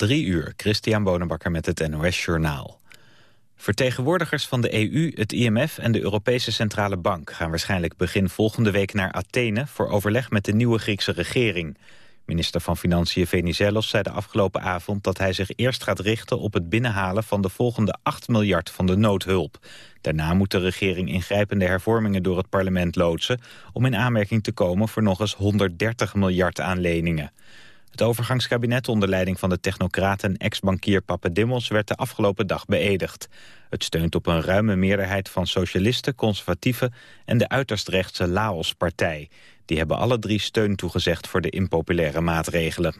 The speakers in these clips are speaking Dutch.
Drie uur, Christian Bonenbakker met het NOS Journaal. Vertegenwoordigers van de EU, het IMF en de Europese Centrale Bank... gaan waarschijnlijk begin volgende week naar Athene... voor overleg met de nieuwe Griekse regering. Minister van Financiën Venizelos zei de afgelopen avond... dat hij zich eerst gaat richten op het binnenhalen van de volgende 8 miljard van de noodhulp. Daarna moet de regering ingrijpende hervormingen door het parlement loodsen... om in aanmerking te komen voor nog eens 130 miljard aan leningen. Het overgangskabinet onder leiding van de technocraat en ex-bankier Papadimmos werd de afgelopen dag beëdigd. Het steunt op een ruime meerderheid van socialisten, conservatieven en de uiterst rechtse Laos-partij. Die hebben alle drie steun toegezegd voor de impopulaire maatregelen.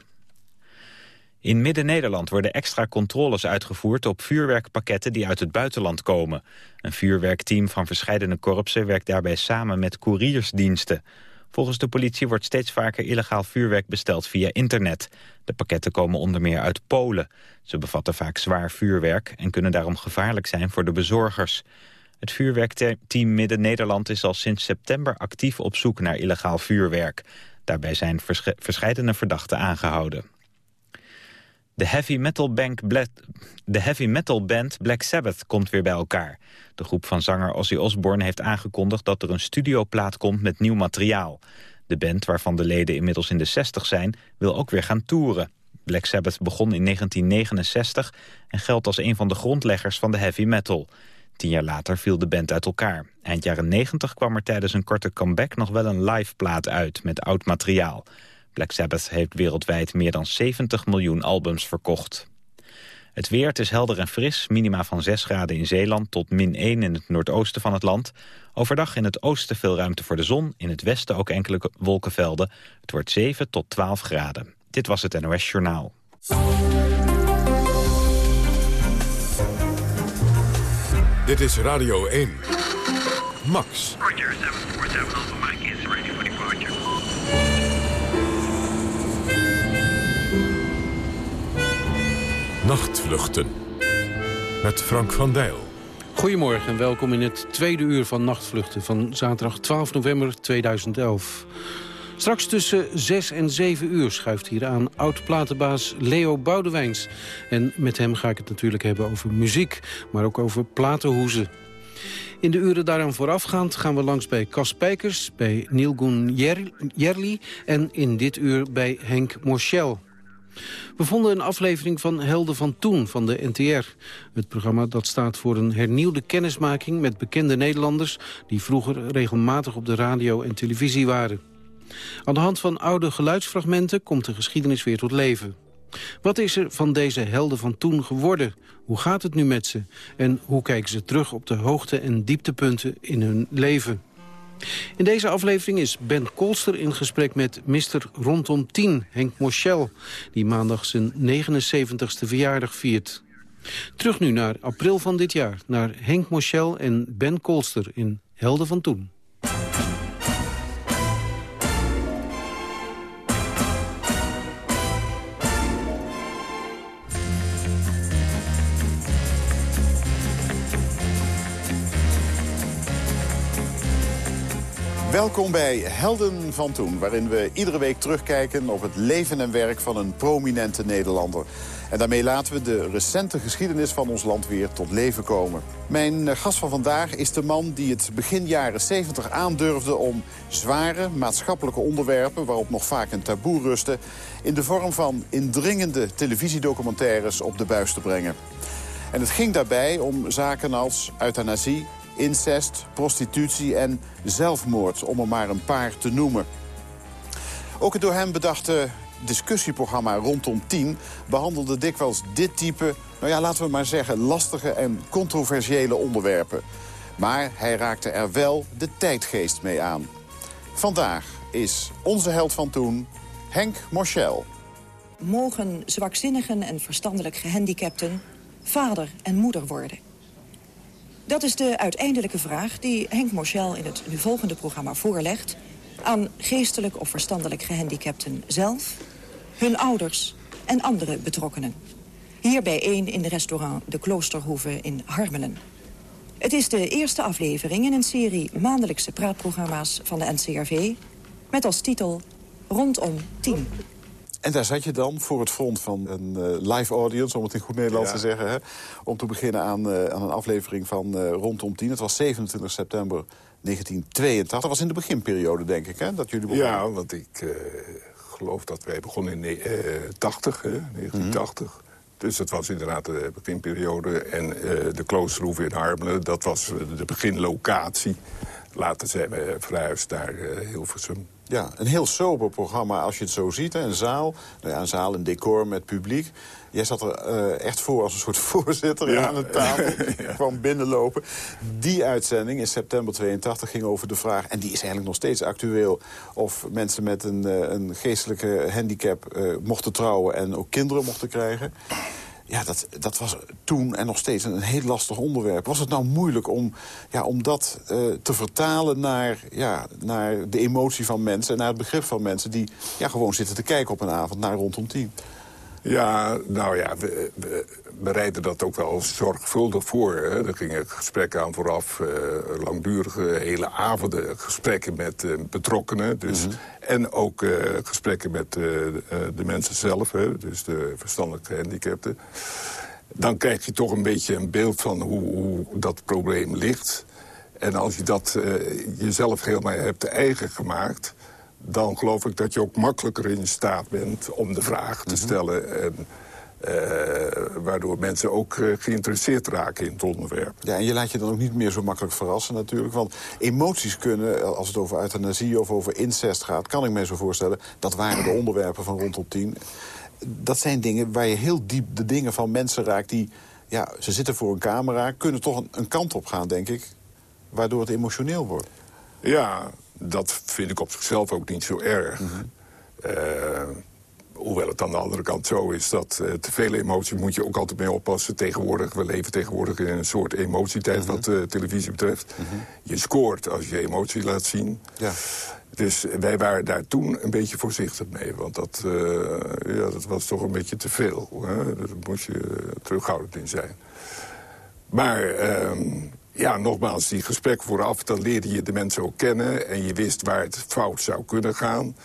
In Midden-Nederland worden extra controles uitgevoerd op vuurwerkpakketten die uit het buitenland komen. Een vuurwerkteam van verschillende korpsen werkt daarbij samen met couriersdiensten. Volgens de politie wordt steeds vaker illegaal vuurwerk besteld via internet. De pakketten komen onder meer uit Polen. Ze bevatten vaak zwaar vuurwerk en kunnen daarom gevaarlijk zijn voor de bezorgers. Het vuurwerkteam Midden-Nederland is al sinds september actief op zoek naar illegaal vuurwerk. Daarbij zijn verscheidene verdachten aangehouden. De heavy, metal band Black Sabbath komt weer bij elkaar. De groep van zanger Ozzy Osbourne heeft aangekondigd dat er een studioplaat komt met nieuw materiaal. De band, waarvan de leden inmiddels in de 60 zijn, wil ook weer gaan toeren. Black Sabbath begon in 1969 en geldt als een van de grondleggers van de heavy metal. Tien jaar later viel de band uit elkaar. Eind jaren 90 kwam er tijdens een korte comeback nog wel een live plaat uit met oud materiaal. Black Sabbath heeft wereldwijd meer dan 70 miljoen albums verkocht. Het weer, het is helder en fris, minima van 6 graden in Zeeland tot min 1 in het noordoosten van het land. Overdag in het oosten veel ruimte voor de zon, in het westen ook enkele wolkenvelden. Het wordt 7 tot 12 graden. Dit was het NOS Journaal. Dit is Radio 1. Max. Nachtvluchten. Met Frank van Dijl. Goedemorgen en welkom in het tweede uur van Nachtvluchten van zaterdag 12 november 2011. Straks tussen 6 en 7 uur schuift hier aan oud-platenbaas Leo Boudewijns. En met hem ga ik het natuurlijk hebben over muziek, maar ook over platenhoezen. In de uren daaraan voorafgaand gaan we langs bij Cas Pijkers, bij Neil Gun Jerli en in dit uur bij Henk Morschel. We vonden een aflevering van Helden van Toen van de NTR. Het programma dat staat voor een hernieuwde kennismaking met bekende Nederlanders... die vroeger regelmatig op de radio en televisie waren. Aan de hand van oude geluidsfragmenten komt de geschiedenis weer tot leven. Wat is er van deze helden van toen geworden? Hoe gaat het nu met ze? En hoe kijken ze terug op de hoogte- en dieptepunten in hun leven? In deze aflevering is Ben Kolster in gesprek met Mr. Rondom 10, Henk Moschel... die maandag zijn 79ste verjaardag viert. Terug nu naar april van dit jaar, naar Henk Moschel en Ben Kolster in Helden van Toen. Welkom bij Helden van Toen, waarin we iedere week terugkijken op het leven en werk van een prominente Nederlander. En daarmee laten we de recente geschiedenis van ons land weer tot leven komen. Mijn eh, gast van vandaag is de man die het begin jaren 70 aandurfde om zware maatschappelijke onderwerpen, waarop nog vaak een taboe rustte, in de vorm van indringende televisiedocumentaires op de buis te brengen. En het ging daarbij om zaken als euthanasie, incest, prostitutie en zelfmoord, om er maar een paar te noemen. Ook het door hem bedachte discussieprogramma rondom 10 behandelde dikwijls dit type, nou ja, laten we maar zeggen, lastige en controversiële onderwerpen. Maar hij raakte er wel de tijdgeest mee aan. Vandaag is onze held van toen, Henk Moschel. Mogen zwakzinnigen en verstandelijk gehandicapten vader en moeder worden? Dat is de uiteindelijke vraag die Henk Moschel in het nu volgende programma voorlegt... aan geestelijk of verstandelijk gehandicapten zelf, hun ouders en andere betrokkenen. Hier bijeen in de restaurant De Kloosterhoeve in Harmelen. Het is de eerste aflevering in een serie maandelijkse praatprogramma's van de NCRV... met als titel Rondom 10. En daar zat je dan voor het front van een uh, live audience, om het in goed Nederlands te zeggen. Hè, om te beginnen aan, uh, aan een aflevering van uh, Rondom 10. Het was 27 september 1982. Dat was in de beginperiode, denk ik, hè, dat jullie begonnen. Ja, want ik geloof dat wij begonnen in 80, hè, 1980. Mm -hmm. Dus dat was inderdaad de beginperiode. En de Kloosterhoeve in Harmelen, dat was de beginlocatie. Later zijn we verhuisd naar Hilversum. Ja, een heel sober programma als je het zo ziet. Hè. Een zaal, nou ja, een zaal, een decor met publiek. Jij zat er uh, echt voor als een soort voorzitter ja. aan de tafel. ja. kwam binnenlopen. Die uitzending in september 82 ging over de vraag... en die is eigenlijk nog steeds actueel... of mensen met een, uh, een geestelijke handicap uh, mochten trouwen... en ook kinderen mochten krijgen. Ja, dat, dat was toen en nog steeds een heel lastig onderwerp. Was het nou moeilijk om, ja, om dat uh, te vertalen naar, ja, naar de emotie van mensen... en naar het begrip van mensen die ja, gewoon zitten te kijken op een avond naar rondom tien? Ja, nou ja, we, we bereiden dat ook wel zorgvuldig voor. Hè. Er gingen gesprekken aan vooraf, uh, langdurige hele avonden gesprekken met uh, betrokkenen. Dus, mm -hmm. En ook uh, gesprekken met de mensen zelf, hè, dus de verstandelijk gehandicapten. Dan krijg je toch een beetje een beeld van hoe, hoe dat probleem ligt. En als je dat jezelf helemaal hebt eigen gemaakt dan geloof ik dat je ook makkelijker in staat bent om de vraag te stellen. En, uh, waardoor mensen ook uh, geïnteresseerd raken in het onderwerp. Ja, en je laat je dan ook niet meer zo makkelijk verrassen natuurlijk. Want emoties kunnen, als het over euthanasie of over incest gaat... kan ik me zo voorstellen, dat waren de onderwerpen van rondom tien. Dat zijn dingen waar je heel diep de dingen van mensen raakt... die, ja, ze zitten voor een camera, kunnen toch een, een kant op gaan, denk ik... waardoor het emotioneel wordt. Ja, dat vind ik op zichzelf ook niet zo erg. Mm -hmm. uh, hoewel het aan de andere kant zo is dat uh, te veel emotie moet je ook altijd mee oppassen. Tegenwoordig, we leven tegenwoordig in een soort emotietijd mm -hmm. wat uh, televisie betreft. Mm -hmm. Je scoort als je emotie laat zien. Ja. Dus wij waren daar toen een beetje voorzichtig mee. Want dat, ja, dat was toch een beetje te veel. Hè? Daar moest je terughoudend in zijn. Maar ehm, ja, nogmaals, die gesprek vooraf, dan leerde je de mensen ook kennen... en je wist waar het fout zou kunnen gaan.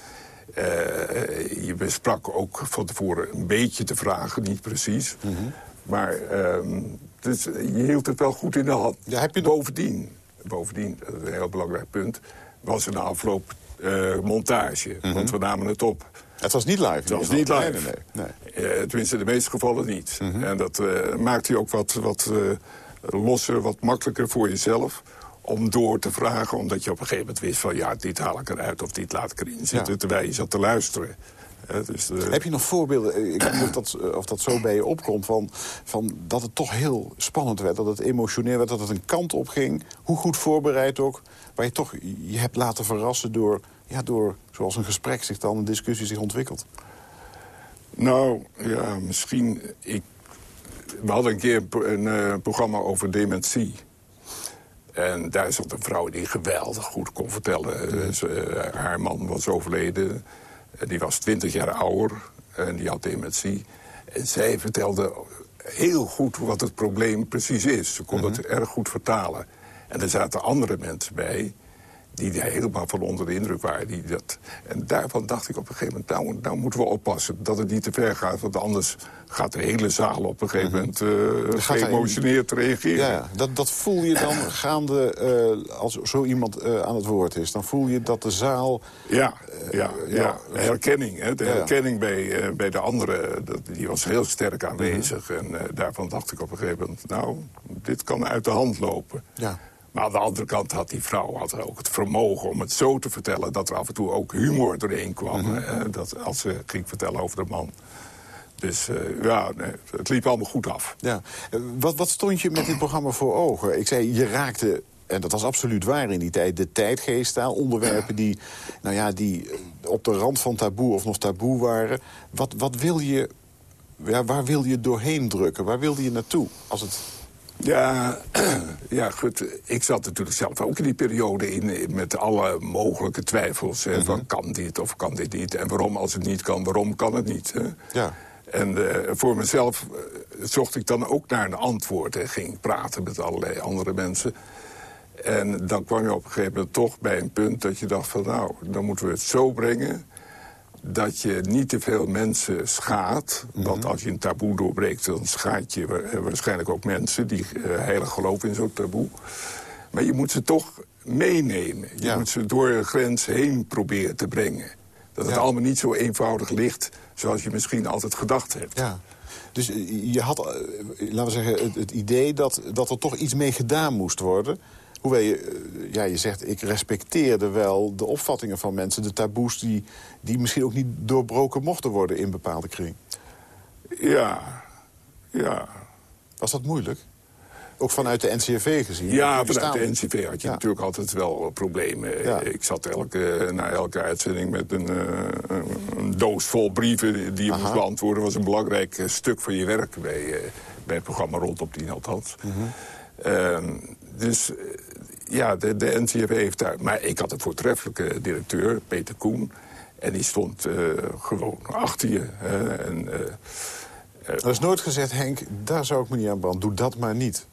Uh, je besprak ook van tevoren een beetje te vragen, niet precies. Mm -hmm. Maar uh, dus, je hield het wel goed in de hand. Ja, heb je bovendien, bovendien, dat is een heel belangrijk punt... was een afloop uh, montage, mm -hmm. want we namen het op... Het was niet live? Het was niet live. Nee, nee, nee. Uh, tenminste, in de meeste gevallen niet. Mm -hmm. En dat maakte je ook wat, wat losser, wat makkelijker voor jezelf om door te vragen, omdat je op een gegeven moment wist van... ja, dit haal ik eruit of dit laat ik erin zitten, ja. terwijl je zat te luisteren. dus de... Heb je nog voorbeelden, ik weet niet of dat, of dat zo bij je opkomt... Van, van dat het toch heel spannend werd, dat het emotioneel werd... dat het een kant op ging, hoe goed voorbereid ook... waar je toch je hebt laten verrassen door, ja, door zoals een gesprek zich dan... een discussie zich ontwikkelt? Nou, ja, misschien... Ik we hadden een keer een uh, programma over dementie. En daar zat een vrouw die geweldig goed kon vertellen. Dus, uh, haar man was overleden. die was twintig jaar ouder. En die had dementie. En zij vertelde heel goed wat het probleem precies is. Ze kon het erg goed vertalen. En er zaten andere mensen bij die helemaal van onder de indruk waren. Die dat, en daarvan dacht ik op een gegeven moment, nou, nou moeten we oppassen dat het niet te ver gaat. Want anders gaat de hele zaal op een gegeven moment uh, geëmotioneerd reageren. Ja, dat, dat voel je dan gaande uh, als zo iemand uh, aan het woord is. Dan voel je dat de zaal... Ja, ja, ja. herkenning. Hè, de herkenning bij, bij de anderen, dat, die was heel sterk aanwezig. Mm -hmm. En daarvan dacht ik op een gegeven moment, nou, dit kan uit de hand lopen. Ja. Maar aan de andere kant had die vrouw had ook het vermogen om het zo te vertellen... dat er af en toe ook humor doorheen kwam. Mm -hmm. dat, als ze ging vertellen over de man. Dus uh, ja, nee, het liep allemaal goed af. Ja. Wat, wat stond je met dit programma voor ogen? Ik zei, je raakte en dat was absoluut waar in die tijd, de tijdgeest aan. Onderwerpen die, nou ja, die op de rand van taboe of nog taboe waren. Wat, wat wil je, ja, waar wil je doorheen drukken? Waar wilde je naartoe? Als het ja, ja, goed. Ik zat natuurlijk zelf ook in die periode in, met alle mogelijke twijfels. Hè, van mhm. kan dit of kan dit niet? En waarom als het niet kan, waarom kan het niet? Hè? Ja. En uh, voor mezelf uh, zocht ik dan ook naar een antwoord. En ging praten met allerlei andere mensen. En dan kwam je op een gegeven moment toch bij een punt dat je dacht van... nou, dan moeten we het zo brengen dat je niet te veel mensen schaadt. Want als je een taboe doorbreekt, dan schaadt je wa- waarschijnlijk ook mensen... die eh, heilig geloven in zo'n taboe. Maar je moet ze toch meenemen. Je Ja. moet ze door een grens heen proberen te brengen. Dat het Ja. allemaal niet zo eenvoudig ligt... zoals je misschien altijd gedacht hebt. Ja. Dus eh, je had, eh, laten we zeggen, het, het idee dat, dat er toch iets mee gedaan moest worden. Hoewel je, eh, ja, je zegt, ik respecteerde wel de opvattingen van mensen... de taboes die, die misschien ook niet doorbroken mochten worden in bepaalde kring. Ja, ja. Was dat moeilijk? Ook vanuit de NCRV gezien? Ja, vanuit de NCV had je Ja. natuurlijk altijd wel problemen. Ja. Ik zat elke, na elke uitzending met een, eh, een- doos vol brieven die je Aha. moest beantwoorden. Dat was een belangrijk eh, stuk van je werk bij, bij het programma Rondom Tien althans. Ehm, dus ja, de, de NCRV heeft daar... Maar ik had een voortreffelijke directeur, Peter Koen. En die stond eh, gewoon achter je. hè, en, eh, Er is nooit gezegd, Henk, daar zou ik me niet aan branden. Doe dat maar niet.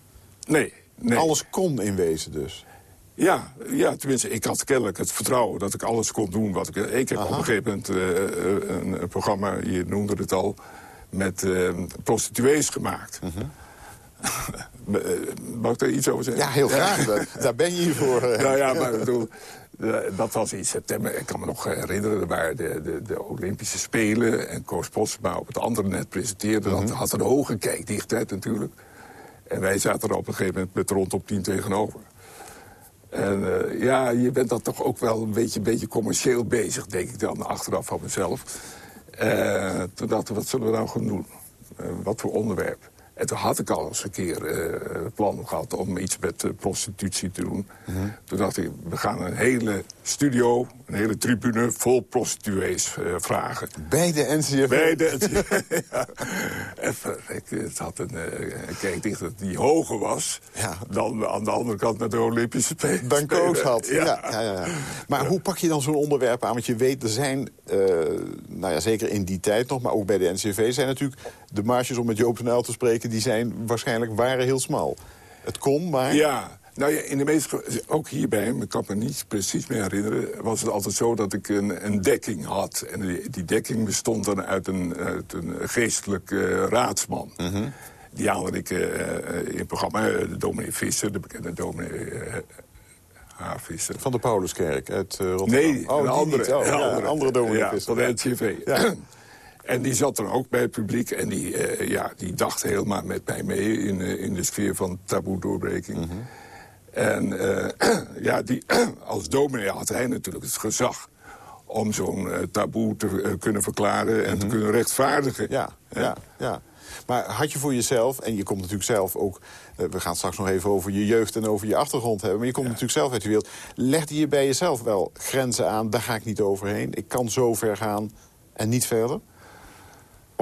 nee, nee. Alles kon in wezen dus. Ja, ja, tenminste, ik had kennelijk het vertrouwen dat ik alles kon doen wat ik... Ik heb Aha. op een gegeven moment eh, eh, een, een programma, je noemde het al... met eh, prostituees gemaakt. Eh, Mag ik daar iets over zeggen? Ja, heel graag. Daar, daar ben je hier voor. eh. Nou ja, maar ik bedoel, eh, dat was in september. Ik kan me nog herinneren, er waren de, de, de Olympische Spelen... en Koos Postma op het andere net presenteerde. Dat had een hoge kijkdichtheid natuurlijk. En wij zaten er op een gegeven moment met rond op tien tegenover. En eh, ja, je bent dan toch ook wel een beetje, beetje commercieel bezig, denk ik dan, achteraf van mezelf. Eh, toen dachten we, wat zullen we nou gaan doen? Eh, wat voor onderwerp? En toen had ik al eens een keer het plan gehad om iets met eh, prostitutie te doen. Toen dacht ik, we gaan een hele studio, een hele tribune vol prostituees eh, vragen. Bij de NCRV. Bij de, ja. Even, ik, het had een, kijkdichter die hoger was Ja. dan aan de andere kant met de Olympische Spelen. Dan Koos had. Ja. Ja. Maar hoe pak je dan zo'n onderwerp aan? Want je weet, er zijn, nou ja, zeker in die tijd nog... maar ook bij de NCV zijn natuurlijk de marges, om met Joop van te spreken... die zijn waarschijnlijk waren heel smal. Het kon, maar... Ja, nou ja, in de meeste, ook hierbij, ik kan me niet precies meer herinneren... was het altijd zo dat ik een, een dekking had. En die, die dekking bestond dan uit een, uit een geestelijk eh, raadsman. Die haalde ik eh, eh, in het programma, de dominee Visser, de bekende dominee eh, H. Visser. Van de Pauluskerk uit Rotterdam. Nee, oh, een die andere, niet. Oh, een ja, een andere dominee ja, Visser. van de NCV. Ja. En die zat er ook bij het publiek. En die, eh, ja, die dacht helemaal met mij mee in, eh, in de sfeer van taboe-doorbreking. Mhm. En eh, ja, die, als dominee had hij natuurlijk het gezag om zo'n taboe te kunnen verklaren en te kunnen rechtvaardigen. Mhm. Ja, ja, ja. Maar had je voor jezelf, en je komt natuurlijk zelf ook... we gaan het straks nog even over je jeugd en over je achtergrond hebben... maar je komt natuurlijk zelf uit die wereld. Legde je bij jezelf wel grenzen aan, daar ga ik niet overheen. Ik kan zo ver gaan en niet verder?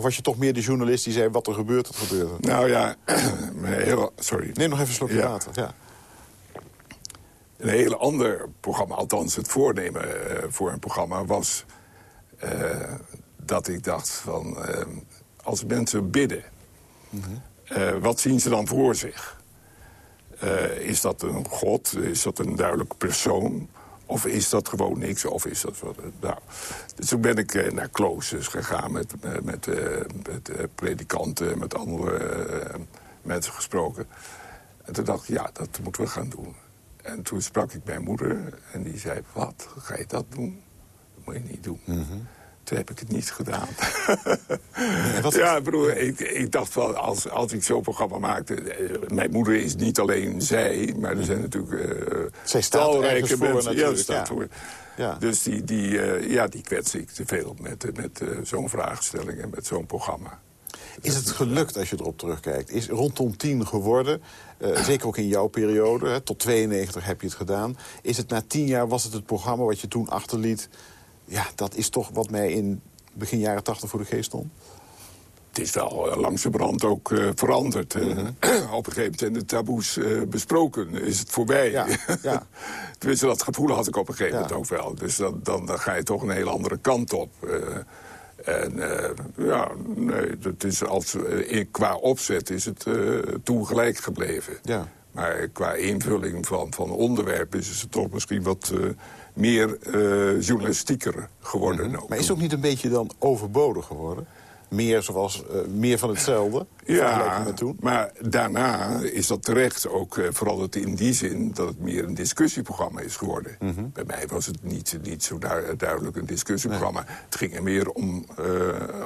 Of was je toch meer de journalist die zei, wat er gebeurt, dat gebeurt? Nou ja, heel, sorry. Neem nog even een slokje Ja. water. Ja. Een heel ander programma, althans het voornemen eh, voor een programma... was eh, dat ik dacht van, eh, als mensen bidden... eh, wat zien ze dan voor zich? Is dat een god? Is dat een duidelijke persoon? Of is dat gewoon niks? Of is dat wat? Nou, dus toen ben ik eh, naar kloosters gegaan met, met, met, eh, met eh, predikanten... met andere eh, mensen gesproken. En toen dacht ik, ja, dat moeten we gaan doen. En toen sprak ik mijn moeder en die zei, wat, ga je dat doen? Dat moet je niet doen. Toen heb ik het niet gedaan. Ja, broer, ik, ik dacht wel, als, als ik zo'n programma maakte... eh, mijn moeder is niet alleen zij, maar er zijn natuurlijk... eh Zij staat talrijke voor mensen. natuurlijk, Ja, staat ja. voor. Ja. Dus die, die, eh, ja, die kwets ik te veel met, met zo'n vraagstelling en met zo'n programma. Is het gelukt als je erop terugkijkt? Is rondom 10 geworden, zeker ook in jouw periode, hè, tot 92 heb je het gedaan. Is het na 10 jaar, was het het programma wat je toen achterliet... ja, dat is toch wat mij in begin jaren 80 voor de geest stond? Het is wel eh, langs de brand ook eh, veranderd. eh. Mhm. Op een gegeven moment zijn de taboes besproken. Is het voorbij. Ja, ja. Tenminste, dat gevoel had ik op een gegeven Ja. moment ook wel. Dus dan, dan, dan ga je toch een hele andere kant op. en ja, nee, dat is als, qua opzet is het toen gelijk gebleven. Ja. Maar qua invulling van, van onderwerpen is het toch misschien wat meer uh, journalistieker geworden. Maar is het ook niet een beetje dan overbodig geworden? meer, zoals, uh, meer van hetzelfde? Ja, met toen? maar daarna is dat terecht ook uh, veranderd in die zin... dat het meer een discussieprogramma is geworden. Mm -hmm. Bij mij was het niet, niet zo du duidelijk een discussieprogramma. Nee. Het ging er meer om,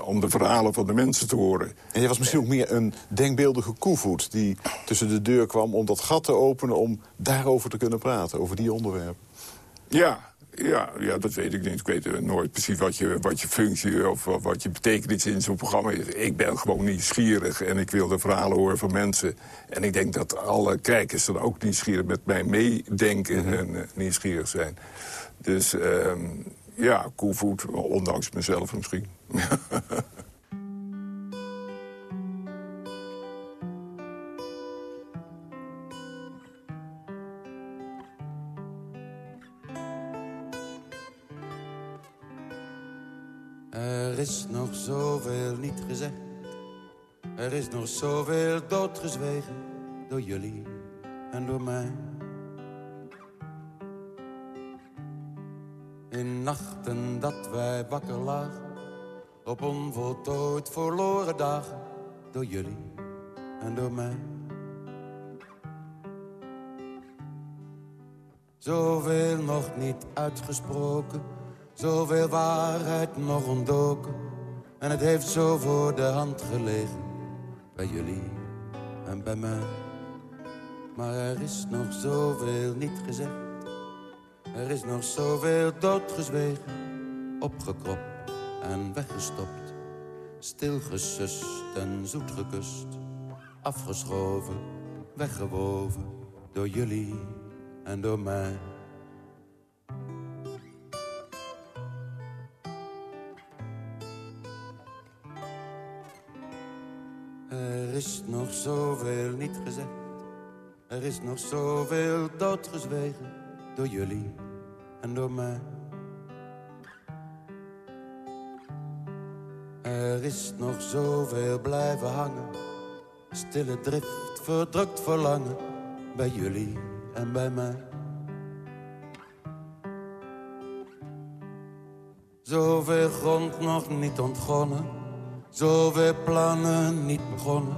om de verhalen van de mensen te horen. En jij was misschien ook meer een denkbeeldige koevoet... die tussen de deur kwam om dat gat te openen... om daarover te kunnen praten, over die onderwerpen. Ja, ja, ja, dat weet ik niet. Ik weet nooit precies wat je, wat je functie of wat je betekenis in zo'n programma is. Ik ben gewoon nieuwsgierig en ik wil de verhalen horen van mensen. En ik denk dat alle kijkers dan ook nieuwsgierig met mij meedenken -hmm. en uh, nieuwsgierig zijn. Dus uh, ja, koevoet, ondanks mezelf misschien. is nog zoveel niet gezegd. Er is nog zoveel doodgezwegen. Door jullie en door mij. In nachten dat wij wakker lagen. Op onvoltooid verloren dagen. Door jullie en door mij. Zoveel nog niet uitgesproken Zoveel waarheid nog ontdoken. En het heeft zo voor de hand gelegen. Bij jullie en bij mij. Maar er is nog zoveel niet gezegd. Er is nog zoveel doodgezwegen. Opgekropt en weggestopt. Stilgesust en zoet gekust. Afgeschoven, weggewoven. Door jullie en door mij. Er is nog zoveel niet gezegd. Er is nog zoveel doodgezwegen. Door jullie en door mij. Er is nog zoveel blijven hangen. Stille drift, verdrukt verlangen. Bij jullie en bij mij. Zoveel grond nog niet ontgonnen Zoveel plannen niet begonnen.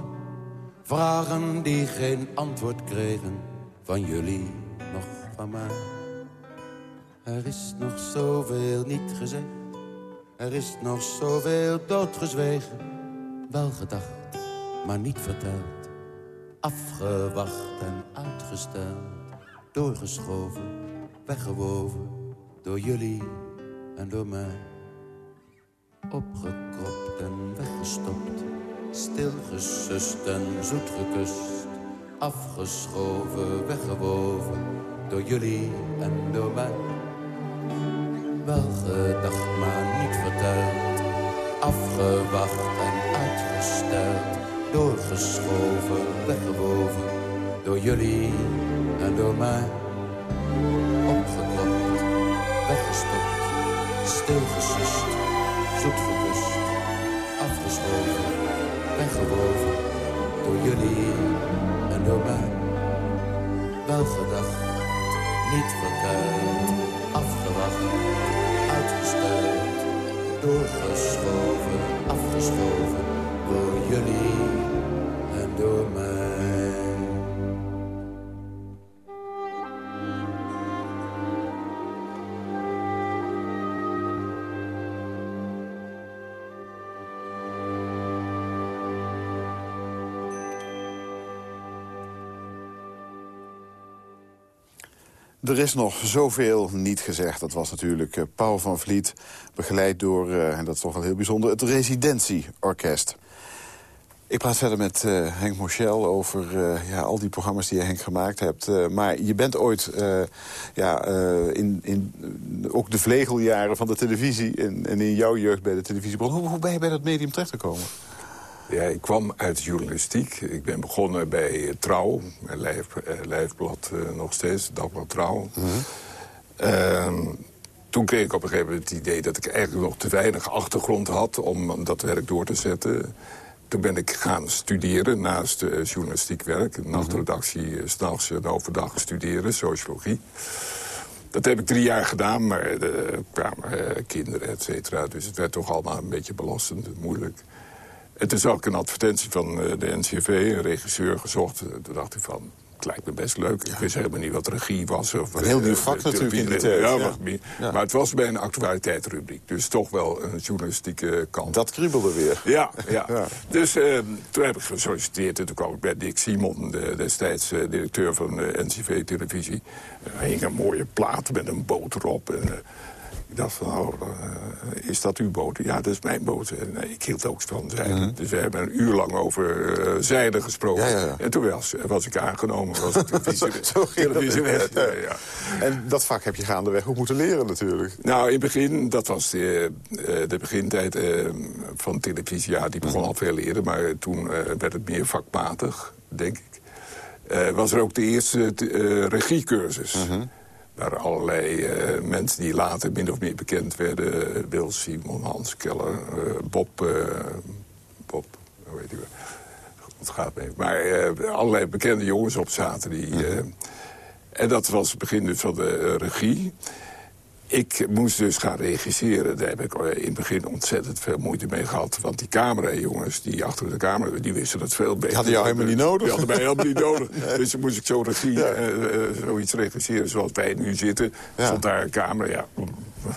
Vragen die geen antwoord kregen. Van jullie, nog van mij. Er is nog zoveel niet gezegd. Er is nog zoveel doodgezwegen. Wel gedacht, maar niet verteld. Afgewacht en uitgesteld. Doorgeschoven, weggewoven. Door jullie en door mij. Opgekropt en weggestopt, stilgesust en zoet gekust. Afgeschoven, weggewoven, door jullie en door mij. Wel gedacht, maar niet verteld. Afgewacht en uitgesteld. Doorgeschoven, weggewoven, door jullie en door mij. Opgekropt, weggestopt, stilgesust zoet gekust, weggewoven, door jullie en door mij. Wel gedacht, niet verkuild, afgewacht, uitgesteld, doorgeschoven, afgeschoven, door jullie Er is nog zoveel niet gezegd. Dat was natuurlijk uh, Paul van Vliet, begeleid door, uh, en dat is toch wel heel bijzonder... het Residentieorkest. Ik praat verder met uh, Henk Moschel over ja, al die programma's die je, Henk, gemaakt hebt. maar je bent ooit ja, in, in ook de vlegeljaren van de televisie... en, in jouw jeugd bij de televisie. Hoe, hoe ben je bij dat medium terechtgekomen? Ja, ik kwam uit journalistiek. Ik ben begonnen bij Trouw, mijn lijf, lijfblad uh, nog steeds, Dagblad Trouw. Mm -hmm. uh, toen kreeg ik op een gegeven moment het idee dat ik eigenlijk nog te weinig achtergrond had om dat werk door te zetten. toen ben ik gaan studeren naast uh, journalistiek werk. Nachtredactie, uh, s'nachts en overdag studeren, sociologie. Dat heb ik drie jaar gedaan, maar er kwamen kinderen, et cetera. Dus het werd toch allemaal een beetje belastend, moeilijk. Toen zag ik een advertentie van de NCV, een regisseur gezocht. Toen dacht ik van, het lijkt me best leuk. Ik wist helemaal niet wat regie was. Of, een heel nieuw vak natuurlijk in de tijd. Ja, ja. Maar het was bij een actualiteitsrubriek. Dus toch wel een journalistieke kant. Dat kriebelde weer. Ja, ja. Dus uh, toen heb ik gesolliciteerd. En toen kwam ik bij Dick Simon, de, destijds uh, directeur van de NCV Televisie. Er hing een mooie plaat met een boot erop. En, uh, ik dacht van, uh, is dat uw boot? Ja, dat is mijn boot. En uh, ik hield ook van. Mm -hmm. Dus we hebben een uur lang over uh, gesproken. Ja, ja, ja. En toen was, was ik aangenomen. Was ik televisie, zo, televisie weg. En dat vak heb je gaandeweg ook moeten leren natuurlijk. Nou, in het begin, dat was de, de begintijd van televisie. Ja, die begon mm -hmm. al veel eerder. Maar toen werd het meer vakmatig, denk ik. was er ook de eerste regiecursus. Mm -hmm waar allerlei uh, mensen die later min of meer bekend werden... Wil Simon, Hans Keller, uh, Bob... Uh, Bob, hoe heet hij Het gaat mee. Maar allerlei bekende jongens op zaten. Die, en dat was het begin dus van de regie. Ik moest dus gaan regisseren. Daar heb ik in het begin ontzettend veel moeite mee gehad. Want die camera-jongens die achter de camera... die wisten dat veel beter. Hadden jou helemaal niet nodig? Die hadden mij helemaal niet nodig. Dus dan moest ik zo regie, ja. uh, zoiets regisseren zoals wij nu zitten. Ja. Stond daar een camera, ja.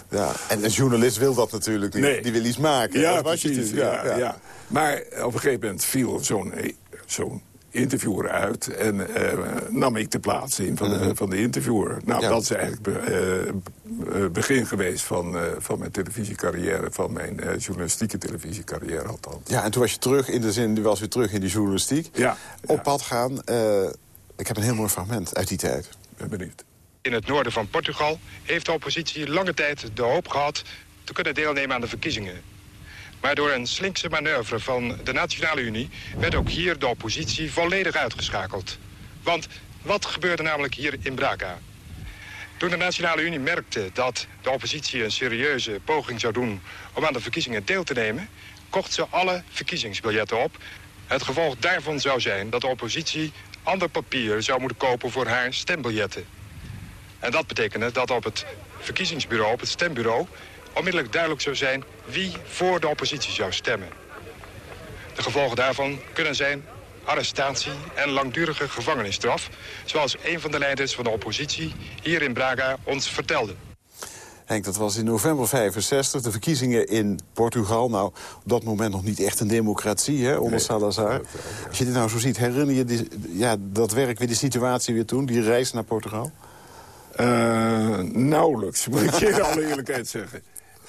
ja. En een journalist wil dat natuurlijk niet. Nee. Die wil iets maken. Ja, dat was. Je ja. Ja. Maar op een gegeven moment viel zo'n zo'n interviewer uit. En uh, nam ik de plaats in van de, van de interviewer. Nou, ja. dat is eigenlijk be, uh, begin geweest van, uh, van mijn televisiecarrière. Van mijn journalistieke televisiecarrière althans. Ja, en toen was je terug in de zin, was weer terug in die journalistiek. Ja. Op ja. pad gaan. ik heb een heel mooi fragment uit die tijd. Ben benieuwd. In het noorden van Portugal heeft de oppositie lange tijd de hoop gehad... te kunnen deelnemen aan de verkiezingen. Maar door een slinkse manoeuvre van de Nationale Unie... werd ook hier de oppositie volledig uitgeschakeld. Want wat gebeurde namelijk hier in Braga? Toen de Nationale Unie merkte dat de oppositie een serieuze poging zou doen... om aan de verkiezingen deel te nemen... kocht ze alle verkiezingsbiljetten op. Het gevolg daarvan zou zijn dat de oppositie ander papier zou moeten kopen voor haar stembiljetten. En dat betekende dat op het verkiezingsbureau, op het stembureau onmiddellijk duidelijk zou zijn wie voor de oppositie zou stemmen. De gevolgen daarvan kunnen zijn arrestatie en langdurige gevangenisstraf... zoals een van de leiders van de oppositie hier in Braga ons vertelde. Henk, dat was in november 65, de verkiezingen in Portugal. Nou, op dat moment nog niet echt een democratie, hè, onder nee, Salazar. Als je dit nou zo ziet, herinner je die, ja, dat werk weer, de situatie weer toen, die reis naar Portugal? Uh, nauwelijks, moet ik je in alle eerlijkheid zeggen.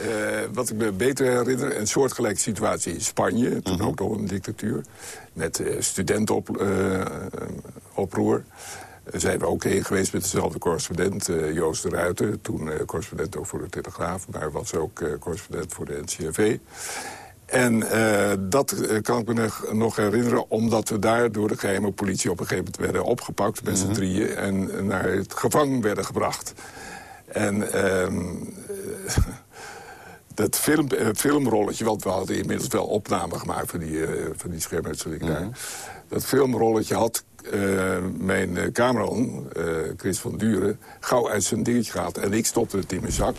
Uh, wat ik me beter herinner, een soortgelijke situatie in Spanje. Toen uh -huh. ook nog een dictatuur. Met uh, studentenoproer. zijn we ook heen geweest met dezelfde correspondent, Joost de Ruiter. Toen correspondent ook voor de Telegraaf, maar was ook correspondent voor de NCRV. En uh, dat uh, kan ik me nog herinneren, omdat we daar door de geheime politie op een gegeven moment werden opgepakt met z'n mm -hmm. drieën en naar het gevangen werden gebracht. En uh, dat film, uh, filmrolletje, want we hadden inmiddels wel opnamen gemaakt van die, van die schermutseling daar. Mm -hmm. Dat filmrolletje had uh, mijn uh, cameraman, uh, Chris van Duren, gauw uit zijn dingetje gehaald. En ik stopte het in mijn zak,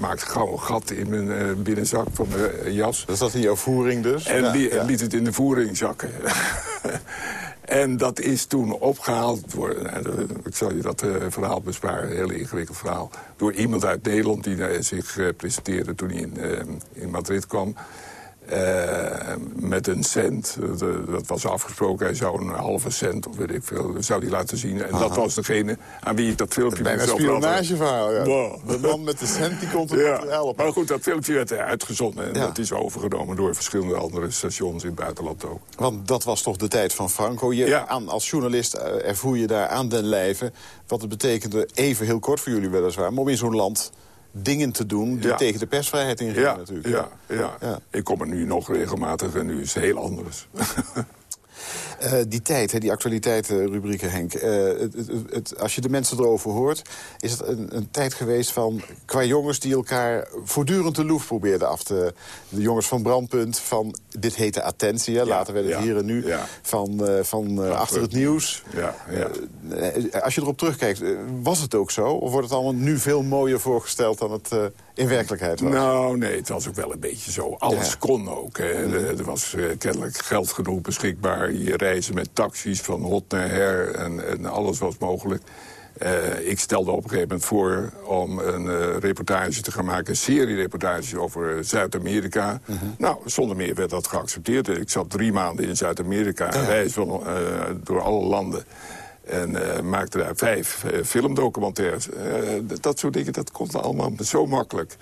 maakte gauw een gat in mijn binnenzak van mijn jas. Dat zat in jouw voering dus? En ja, li ja. liet het in de voering zakken. en dat is toen opgehaald, door, ik zal je dat verhaal besparen, een heel ingewikkeld verhaal... door iemand uit Nederland die zich presenteerde toen hij in, in Madrid kwam... Uh, met een cent. Dat, dat, was afgesproken. Hij zou een halve cent, of weet ik veel, zou hij laten zien. En Aha. dat was degene aan wie ik dat filmpje... Bijna een spionageverhaal, ja. Wow. De man met de cent, die komt er ja. helpen. Maar goed, dat filmpje werd uitgezonden. En ja. dat is overgenomen door verschillende andere stations in het buitenland ook. Want dat was toch de tijd van Franco. Je, ja. aan, als journalist uh, ervoer je daar aan den lijve... wat het betekende, even heel kort voor jullie weliswaar... maar om in zo'n land dingen te doen die ja. tegen de persvrijheid ingaan ja, natuurlijk. Ja, ja, ja, ik kom er nu nog regelmatig en nu is het heel anders. Uh, die tijd, hè, die actualiteitenrubrieken, Henk. Uh, het, het, het, als je de mensen erover hoort, is het een, een, tijd geweest van... qua jongens die elkaar voortdurend de loef probeerden af te... De jongens van Brandpunt, van dit heette Attentie, hè, later werd het hier en nu... van, uh, van Achter het Nieuws. Ja, ja. als je erop terugkijkt, was het ook zo? Of wordt het allemaal nu veel mooier voorgesteld dan het in werkelijkheid was? Nou, nee, het was ook wel een beetje zo. Alles kon ook. Hè. Mhm. Er was kennelijk geld genoeg beschikbaar. Je reizen met taxis van hot naar her en, en alles was mogelijk. Uh, ik stelde op een gegeven moment voor om een uh, reportage te gaan maken... een serie reportages over Zuid-Amerika. Mm -hmm. Nou, zonder meer werd dat geaccepteerd. Ik zat drie maanden in Zuid-Amerika, reis van, door alle landen. En maakte daar vijf filmdocumentaires. dat soort dingen, dat kon allemaal zo makkelijk.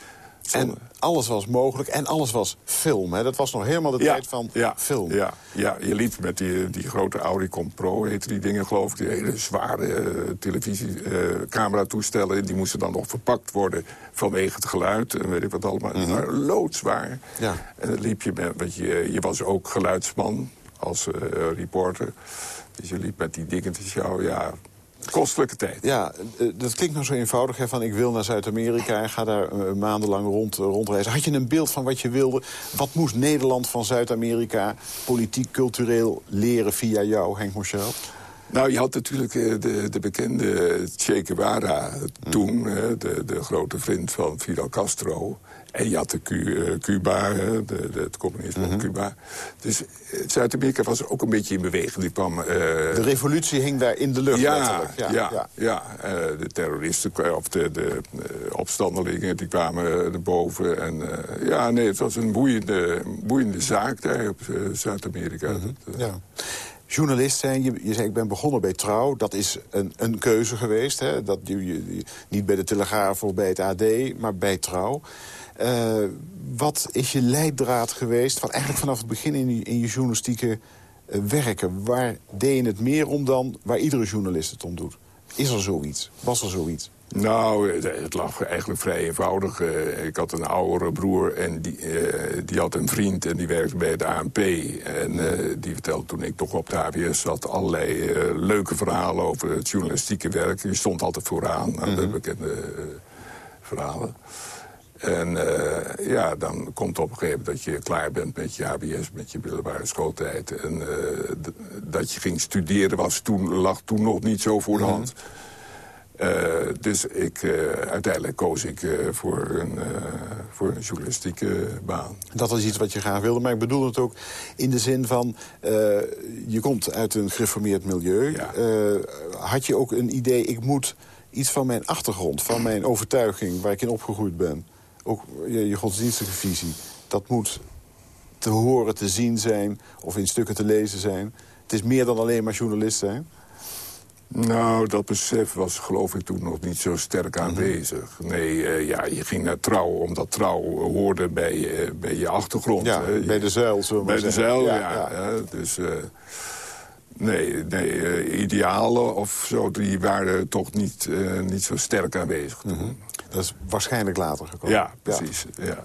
En alles was mogelijk en alles was film. Hè? Dat was nog helemaal de tijd van ja, film. Ja, ja, je liep met die, die grote Auricom Pro, heette die dingen geloof ik. Die hele zware uh, televisiecamera-toestellen. die moesten dan nog verpakt worden vanwege het geluid. En weet ik wat allemaal. Mm -hmm. loodzwaar. Ja. En dan liep je met, want je, je was ook geluidsman als uh, reporter. Dus je liep met die dingen te sjouwen. Ja, Kostelijke tijd. Ja, eh, dat klinkt nog zo eenvoudig. Hè, van ik wil naar Zuid-Amerika en ga daar uh, maandenlang rond, uh, rondreizen. Had je een beeld van wat je wilde? Wat moest Nederland van Zuid-Amerika politiek, cultureel leren via jou, Henk Moschel? Nou, je had natuurlijk de, de bekende Che Guevara toen, de, de grote vriend van Fidel Castro. En je had de uh, Cuba, de, de, het communisme mm Cuba. Dus eh, Zuid-Amerika was ook een beetje in beweging. Die kwam, uh, de revolutie hing daar in de lucht ja, Ja, ja, ja. ja. De terroristen, of de, de opstandelingen, die kwamen erboven. En ja, nee, het was een boeiende, boeiende zaak daar op Zuid-Amerika. -hmm. ja journalist zijn. Je, je, zei, ik ben begonnen bij Trouw. Dat is een, een keuze geweest. Hè? Dat, je, je, niet bij de Telegraaf of bij het AD, maar bij Trouw. Uh, wat is je leidraad geweest, van eigenlijk vanaf het begin in je, in je journalistieke uh, werken? Waar deed je het meer om dan waar iedere journalist het om doet? Is er zoiets? Was er zoiets? Nou, het lag eigenlijk vrij eenvoudig. Uh, ik had een oudere broer en die, uh, die had een vriend en die werkte bij de ANP. En uh, die vertelde toen ik toch op de HBS zat allerlei leuke verhalen over het journalistieke werk. Die stond altijd vooraan aan mm -hmm. de bekende verhalen. En uh, ja, dan komt op een gegeven moment dat je klaar bent met je HBS, met je middelbare schooltijd. En uh, dat je ging studeren was toen, lag toen nog niet zo voor de mhm. hand. Uh, dus ik, uiteindelijk koos ik voor, een, voor een journalistieke baan. Dat was iets wat je graag wilde, maar ik bedoel het ook in de zin van... je komt uit een gereformeerd milieu. Ja. had je ook een idee, ik moet iets van mijn achtergrond, van mijn overtuiging... waar ik in opgegroeid ben ook je, je godsdienstige visie. Dat moet te horen, te zien zijn of in stukken te lezen zijn. Het is meer dan alleen maar journalist zijn. Nou, dat besef was geloof ik toen nog niet zo sterk mhm. aanwezig. Nee, uh, ja, je ging naar trouw, omdat trouw hoorde bij, uh, bij je achtergrond. Ja, hè. bij de zuil, zo Bij de zuil, ja. ja, ja. Dus, uh, nee, nee idealen of zo, die waren toch niet, niet zo sterk aanwezig. Mm dat is waarschijnlijk later gekomen. Ja, precies. ja.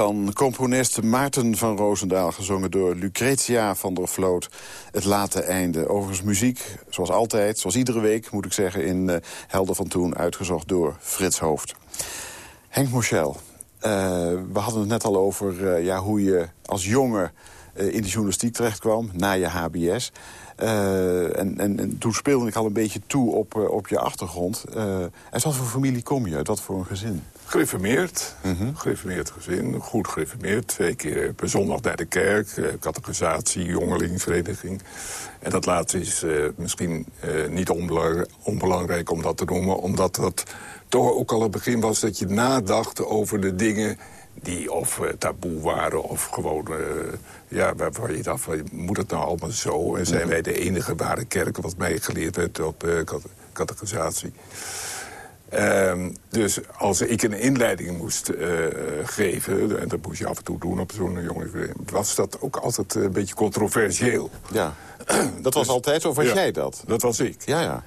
Van componist Maarten van Roosendaal... gezongen door Lucretia van der Vloot. Het late einde. Overigens muziek, zoals altijd, zoals iedere week moet ik zeggen... in uh, Helder van Toen, uitgezocht door Frits Hoofd. Henk Moschel, uh, we hadden het net al over uh, ja, hoe je als jongen... in de journalistiek terechtkwam, na je HBS... En, en, en, toen speelde ik al een beetje toe op, op je achtergrond. Uh, uit wat voor familie kom je? Uit wat voor een gezin? Gereformeerd. Mm -hmm. Gereformeerd gezin. Goed gereformeerd. Twee keer per zondag naar de kerk. catechisatie, jongelingvereniging. En dat laatste is misschien niet onbelangrijk, onbelangrijk om dat te noemen. Omdat dat toch ook al het begin was dat je nadacht over de dingen die of uh, taboe waren of gewoon... Uh, ja, waarvan je dacht, van, moet het nou allemaal zo? En zijn wij de enige ware kerk wat mij geleerd werd op uh, catechisatie. Um, dus als ik een inleiding moest geven... en dat moest je af en toe doen op zo'n jongen... was dat ook altijd een beetje controversieel. Ja, dat was dus, altijd, of was ja, jij dat? Dat was ik. Ja, ja.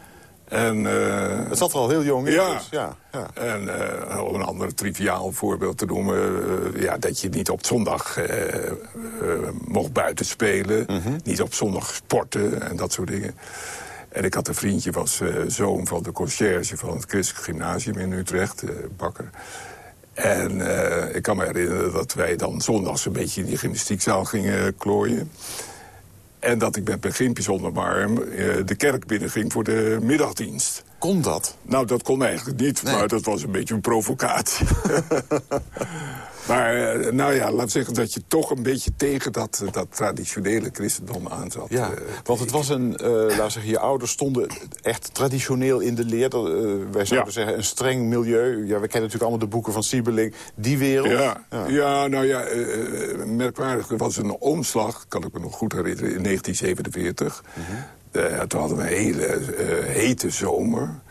En, uh, het zat er al heel jong in. Ja. Dus, ja, ja. En uh, om een ander triviaal voorbeeld te noemen... Uh, ja, dat je niet op zondag mocht buiten spelen. Mm -hmm. Niet op zondag sporten en dat soort dingen. En ik had een vriendje, was zoon van de conciërge van het Christelijk Gymnasium in Utrecht, Bakker. En ik kan me herinneren dat wij dan zondags een beetje in die gymnastiekzaal gingen klooien. En dat ik met mijn gimpjes onder mijn arm de kerk binnenging voor de middagdienst. Kon dat? Nou, dat kon eigenlijk niet, nee. maar dat was een beetje een provocatie. maar nou ja, laat zeggen dat je toch een beetje tegen dat, dat traditionele christendom aanzat. Ja, want het was een, uh, laat zeggen, je ouders stonden echt traditioneel in de leer. Wij zouden ja. zeggen een streng milieu. Ja, we kennen natuurlijk allemaal de boeken van Siebeling. Die wereld. Ja, ja. ja nou ja, merkwaardig. Er was een omslag, kan ik me nog goed herinneren, in 1947. Mm -hmm. Uh, toen hadden we een hele hete zomer.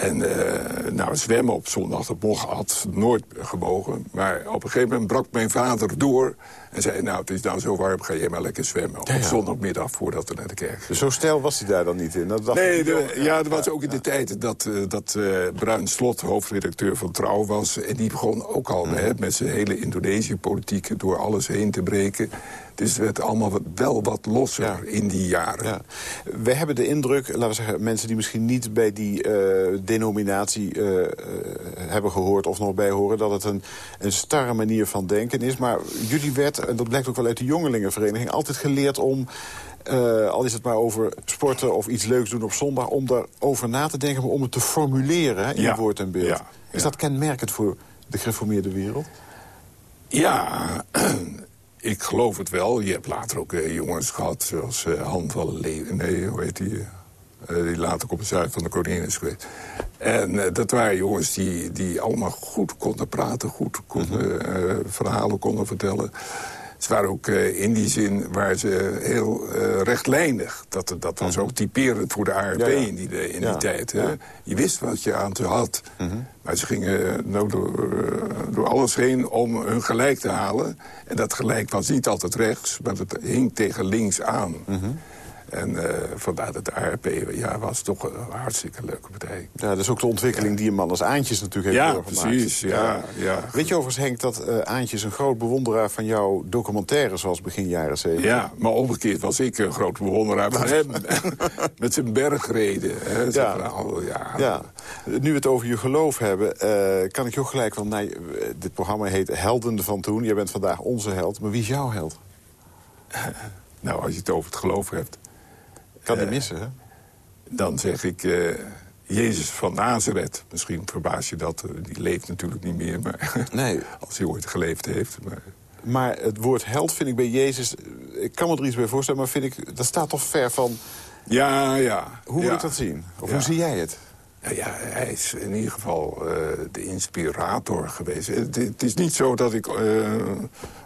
En uh, nou, zwemmen op zondag, dat mocht, had nooit gewogen. Maar op een gegeven moment brak mijn vader door... en zei, nou, het is nou zo warm, ga jij maar lekker zwemmen. Op ja, ja. zondagmiddag voordat we naar de kerk gingen. Zo stijl was hij daar dan niet in? Dat dacht nee, de, ja, dat was ook in de tijd dat, uh, dat uh, Bruin Slot hoofdredacteur van Trouw was. En die begon ook al mm. hè, met zijn hele Indonesië-politiek... door alles heen te breken... Dus het werd allemaal wel wat losser ja. in die jaren. Ja. We hebben de indruk, laten we zeggen... mensen die misschien niet bij die uh, denominatie uh, uh, hebben gehoord... of nog bij horen, dat het een, een starre manier van denken is. Maar jullie werd, en dat blijkt ook wel uit de jongelingenvereniging... altijd geleerd om... Uh, al is het maar over sporten of iets leuks doen op zondag... om daarover na te denken, maar om het te formuleren in ja. woord en beeld. Ja. Is dat kenmerkend voor de gereformeerde wereld? Ja, ik geloof het wel. Je hebt later ook uh, jongens gehad, zoals uh, Han van Leeuwen. Nee, hoe heet die? Uh, die later op het zuid van de koningin is geweest. En dat waren jongens die, die allemaal goed konden praten, goed konden, -hmm. verhalen konden vertellen. Ze waren ook eh, in die zin waar ze heel eh, rechtlijnig. Dat, dat was ook typerend voor de ARP Ja, ja. in die, in die tijd. Hè? Je wist wat je aan ze had. Maar ze gingen nou, door, eh, door alles heen om hun gelijk te halen. En dat gelijk was niet altijd rechts, maar het hing tegen links aan. En eh, vandaar dat de ARP ja, was toch een hartstikke leuke partij. Ja, dat is ook de ontwikkeling die een man als Aantjes natuurlijk heeft Ja, precies, ja, ja. Weet je overigens, Henk, dat eh, Aantjes een groot bewonderaar van jouw documentaires was begin jaren 70? Ja, maar omgekeerd was ik een grote bewonderaar van hem. Met zijn bergreden. Hè, zijn Ja. verhaal, ja. Ja, nu we het over je geloof hebben, eh, kan ik je ook gelijk... Want nou, dit programma heet Helden van Toen. Jij bent vandaag onze held, maar wie is jouw held? Nou, als je het over het geloof hebt... Kan niet Eh, missen, hè? dan zeg ik eh, Jezus van Nazareth. Misschien verbaas je dat, eh, die leeft natuurlijk niet meer. Maar Nee. als hij ooit geleefd heeft. Maar, Maar het woord held vind ik bij Jezus... Ik kan me er iets bij voorstellen, maar vind ik, dat staat toch ver van... ja, ja. Hoe moet ja. ik dat zien? Of Ja. hoe zie jij het? Nou ja, hij is in ieder geval eh, de inspirator geweest. Het, het is niet zo dat ik eh,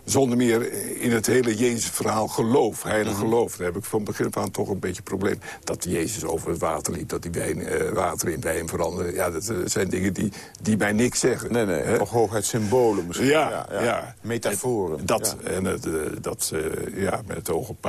zonder meer in het hele Jezus-verhaal geloof. Heilig geloof. Daar heb ik van begin af aan toch een beetje een probleem. Dat Jezus over het water liep, dat hij wijn, eh, water in wijn veranderde. Ja, dat eh, zijn dingen die, die mij niks zeggen. Nee, nee, Hè? of hooguit symbolen misschien. Ja, ja. Metaforen. Dat, Ja. en het, eh, dat eh, ja, met het oog op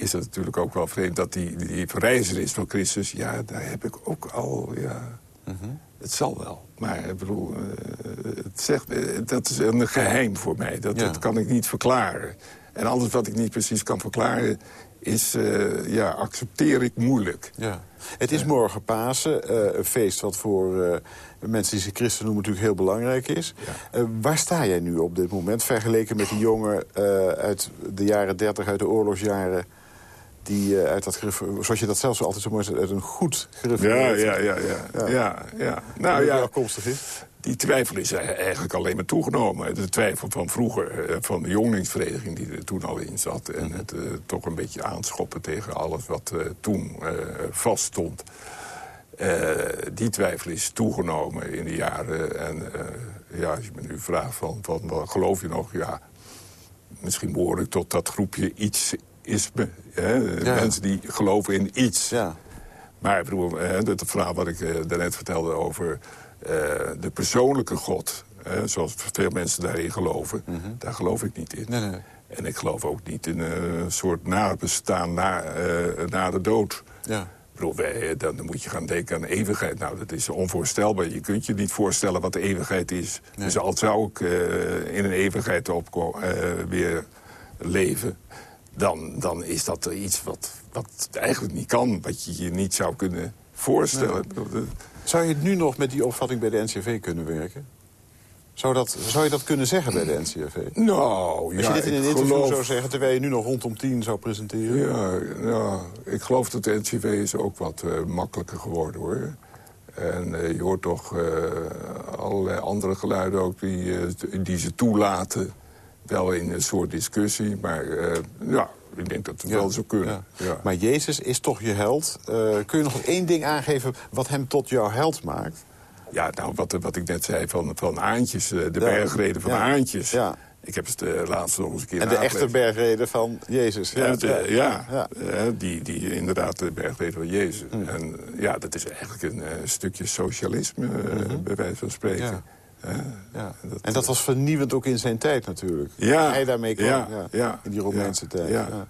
is het natuurlijk ook wel vreemd dat die, die verrijzenis van Christus... ja, daar heb ik ook al, ja... Mhm. Het zal wel. Maar ik bedoel, eh, het zegt, eh, dat is een geheim voor mij. Dat, Ja. dat kan ik niet verklaren. En alles wat ik niet precies kan verklaren... is, eh, ja, accepteer ik moeilijk. Ja. Het is morgen Pasen, een feest wat voor mensen die zich christen noemen natuurlijk heel belangrijk is. Waar sta jij nu op dit moment, vergeleken met die jongen uit de jaren 30, uit de oorlogsjaren... die eh, uit dat, zoals je dat zelf zo altijd zo mooi zegt, uit een goed Ja, gereformeerd... ja, ja, ja. Ja. ja. ja, Nou ja, afkomstig is. Die twijfel is eigenlijk alleen maar toegenomen. De twijfel van vroeger, eh, van de jongelingsvereniging die er toen al in zat. En het eh, toch een beetje aanschoppen tegen alles wat eh, toen vaststond. Die twijfel is toegenomen in de jaren. En ja, als je me nu vraagt van, van wat geloof je nog? Ja, misschien behoor ik tot dat groepje iets isme. Hè? Ja. Mensen die geloven in iets. Ja. Maar bedoel, hè, het verhaal wat ik eh, daarnet vertelde over eh, de persoonlijke God... Hè, zoals veel mensen daarin geloven, daar geloof ik niet in. Nee, nee. En ik geloof ook niet in eh, een soort nabestaan na, eh, na de dood. Ja. Ik bedoel, wij, dan, moet je gaan denken aan eeuwigheid. Nou, dat is onvoorstelbaar. Je kunt je niet voorstellen wat de eeuwigheid is. Dus al zou ik eh, in een eeuwigheid eh, weer leven... Dan, dan is dat iets wat, wat eigenlijk niet kan. Wat je je niet zou kunnen voorstellen. Zou je het nu nog met die opvatting bij de NCV kunnen werken? Zou, dat, zou je dat kunnen zeggen bij de NCV? Nou, Als ja, je dit in een interview geloof- zou zeggen... terwijl je nu nog rondom tien zou presenteren... Ja, ja, ik geloof dat de NCV is ook wat eh, makkelijker geworden, hoor. En eh, je hoort toch eh, allerlei andere geluiden ook die, die ze toelaten. Wel in een soort discussie, maar eh, ja, ik denk dat het wel zou kunnen. Ja. Ja. Maar Jezus is toch je held. Eh, kun je nog één ding aangeven wat hem tot jouw held maakt? Ja, nou, wat, wat ik net zei van, van Aantjes, eh, de bergreden van. Aantjes. Ja. Ik heb het uh, laatst nog eens een keer En de echte bergreden van Jezus. Ja, die, die inderdaad de bergreden van Jezus. Mm. En ja, dat is eigenlijk een stukje socialisme, eh, bij wijze van spreken. Ja. Dat- En dat was vernieuwend ook in zijn tijd natuurlijk. Ja. Hij daarmee kwam, Ja. ja. In die Romeinse tijd. Ja.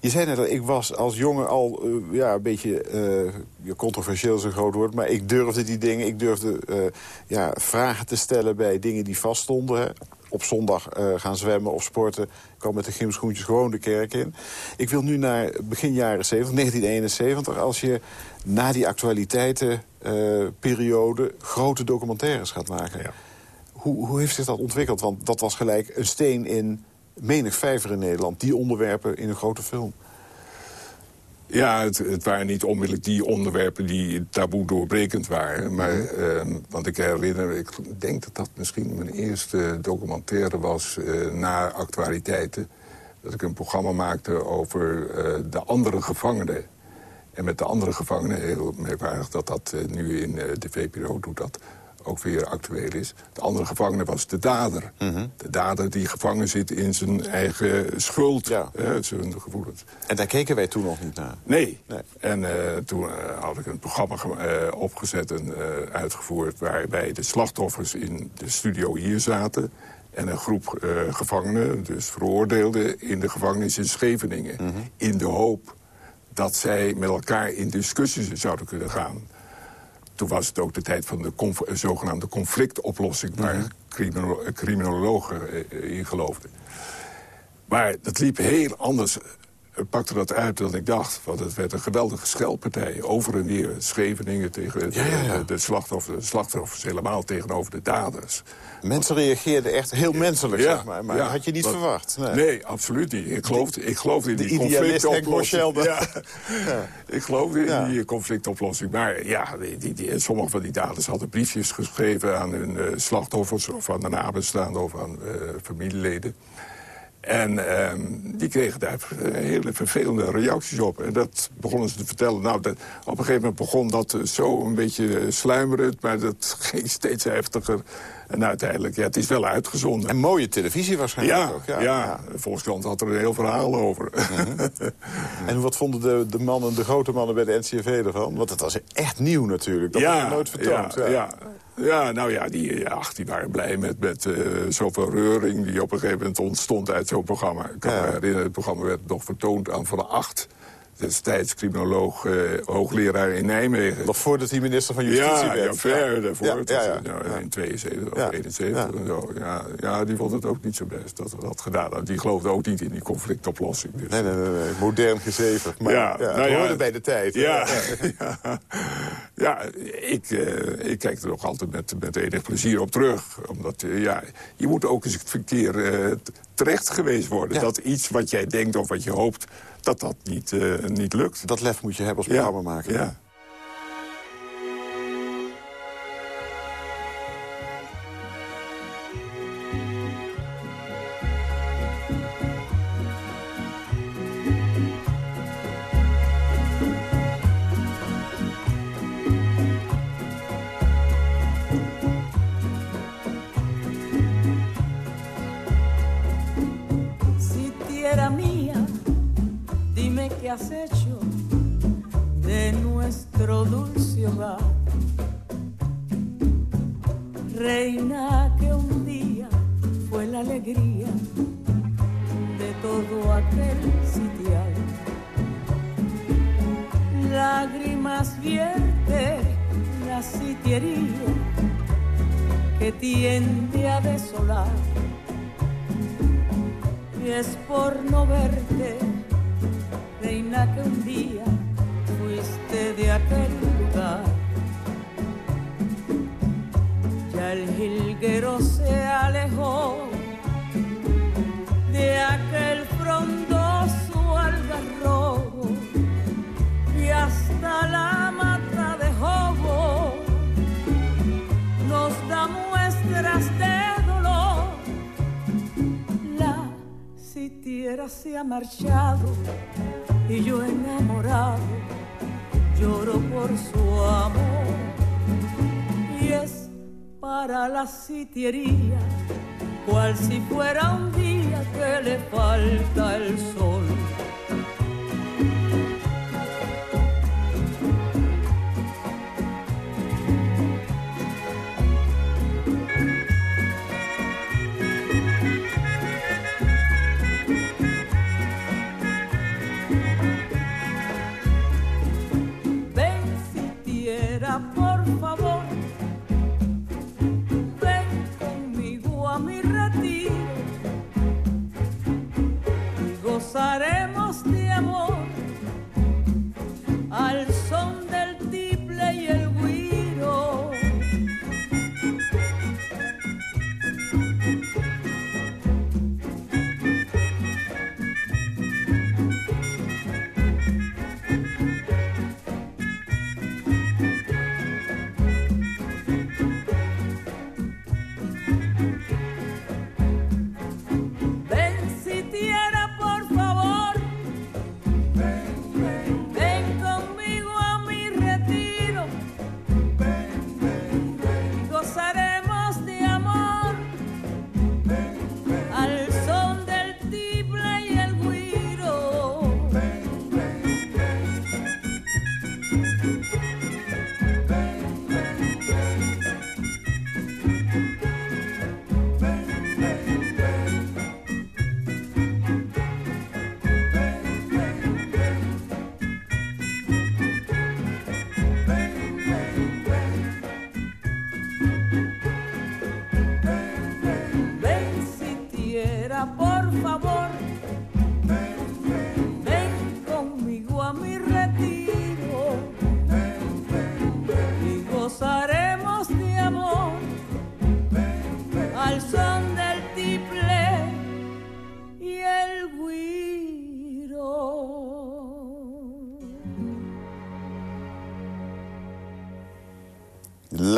Je zei net al, ik was als jongen al eh, ja, een beetje ja, controversieel een groot woord... maar ik durfde die dingen, ik durfde eh, ja, vragen te stellen bij dingen die vaststonden. Op zondag eh, gaan zwemmen of sporten. Kwam met de gymschoentjes gewoon de kerk in. Ik wil nu naar begin jaren 70, 1971... als je na die actualiteitenperiode grote documentaires gaat maken. Ja. Hoe, hoe heeft zich dat ontwikkeld? Want dat was gelijk een steen in menig vijver in Nederland. Die onderwerpen in een grote film. Ja, het, het waren niet onmiddellijk die onderwerpen die taboe doorbrekend waren. Maar, ehm, want ik herinner, ik denk dat dat misschien mijn eerste documentaire was eh, na actualiteiten. Dat ik een programma maakte over eh, de andere gevangenen. En met de andere gevangenen, heel merkwaardig dat dat eh, nu in de VPRO doet dat... ook weer actueel is. De andere gevangene was de dader. Mhm. De dader die gevangen zit in zijn eigen schuld, zijn gevoelens. En daar keken wij toen nog niet naar. Nee. En eh, toen eh, had ik een programma eh, opgezet en uitgevoerd... waarbij de slachtoffers in de studio hier zaten... en een groep gevangenen, dus veroordeelden... in de gevangenis in Scheveningen. Mhm. In de hoop dat zij met elkaar in discussie zouden kunnen gaan. Toen was het ook de tijd van de conf- eh, zogenaamde conflictoplossing... waar crimino- eh, criminologen eh, in geloofden. Maar dat liep heel anders. Het pakte dat uit dan ik dacht. Want het werd een geweldige schelpartij. Over en weer. Scheveningen tegen de, Ja, ja, ja. de, de slachtoffers. Slachtoffers helemaal tegenover de daders. Mensen reageerden echt heel menselijk, zeg maar. Maar had je niet verwacht. Nee. Nee. absoluut niet. Ik geloofde, ik geloofde in die conflictoplossing. Ik geloofde in die conflictoplossing. Maar ja, die, die, die- sommige van die daders hadden briefjes geschreven... aan hun eh, slachtoffers of aan de nabestaanden of aan eh, familieleden. En ehm, die kregen daar eh, hele vervelende reacties op. En dat begonnen ze te vertellen. Nou, dat, op een gegeven moment begon dat zo een beetje sluimerend... maar dat ging steeds heftiger. En uiteindelijk, ja, het is wel uitgezonden. En mooie televisie waarschijnlijk Ja, ook. ja, de Volkskrant had er een heel verhaal over. En wat vonden de, de mannen, de grote mannen bij de NCRV ervan? Want het was echt nieuw natuurlijk. Dat was nooit vertoond. Ja, ja. Ja, nou ja, die, ja, ach, die waren blij met, met eh, zoveel reuring... die op een gegeven moment ontstond uit zo'n programma. Ik kan Ja. me herinneren, het programma werd nog vertoond aan Van de Acht... destijds criminoloog, eh, hoogleraar in Nijmegen. Nog voordat hij minister van Justitie ja, werd. ja, ver daarvoor. Ja, Het ja, was, ja. nou, in 72 Ja. of 71 en zo. Ja, ja, die vond het ook niet zo best dat we dat gedaan hadden. Die geloofde ook niet in die conflictoplossing. Dus. Nee, nee, nee, nee. Modern gezeverd. Maar ja, Ja, het nou ja. hoorde bij de tijd. Ja, ja. ik, eh, ik kijk er nog altijd met, met enig plezier op terug. Omdat eh, ja, je moet ook eens een keer eh, t- terecht geweest worden. Dat iets wat jij denkt of wat je hoopt, dat dat niet, eh, niet lukt. Dat lef moet je hebben als Ja, programmamaker. Ja. Hecho de nuestro dulce hogar. Reina que un día fue la alegría de todo aquel sitial. Lágrimas vierte la sitiería que tiende a desolar y es por no verte, reina que un día fuiste de aquel lugar. Ya el jilguero se alejó de aquel frondoso algarrobo y hasta la mata de jobo. Nos da muestras de dolor. La sitiera se ha marchado y yo enamorado lloro por su amor y es para la sitiería cual si fuera un día que le falta el sol. sarar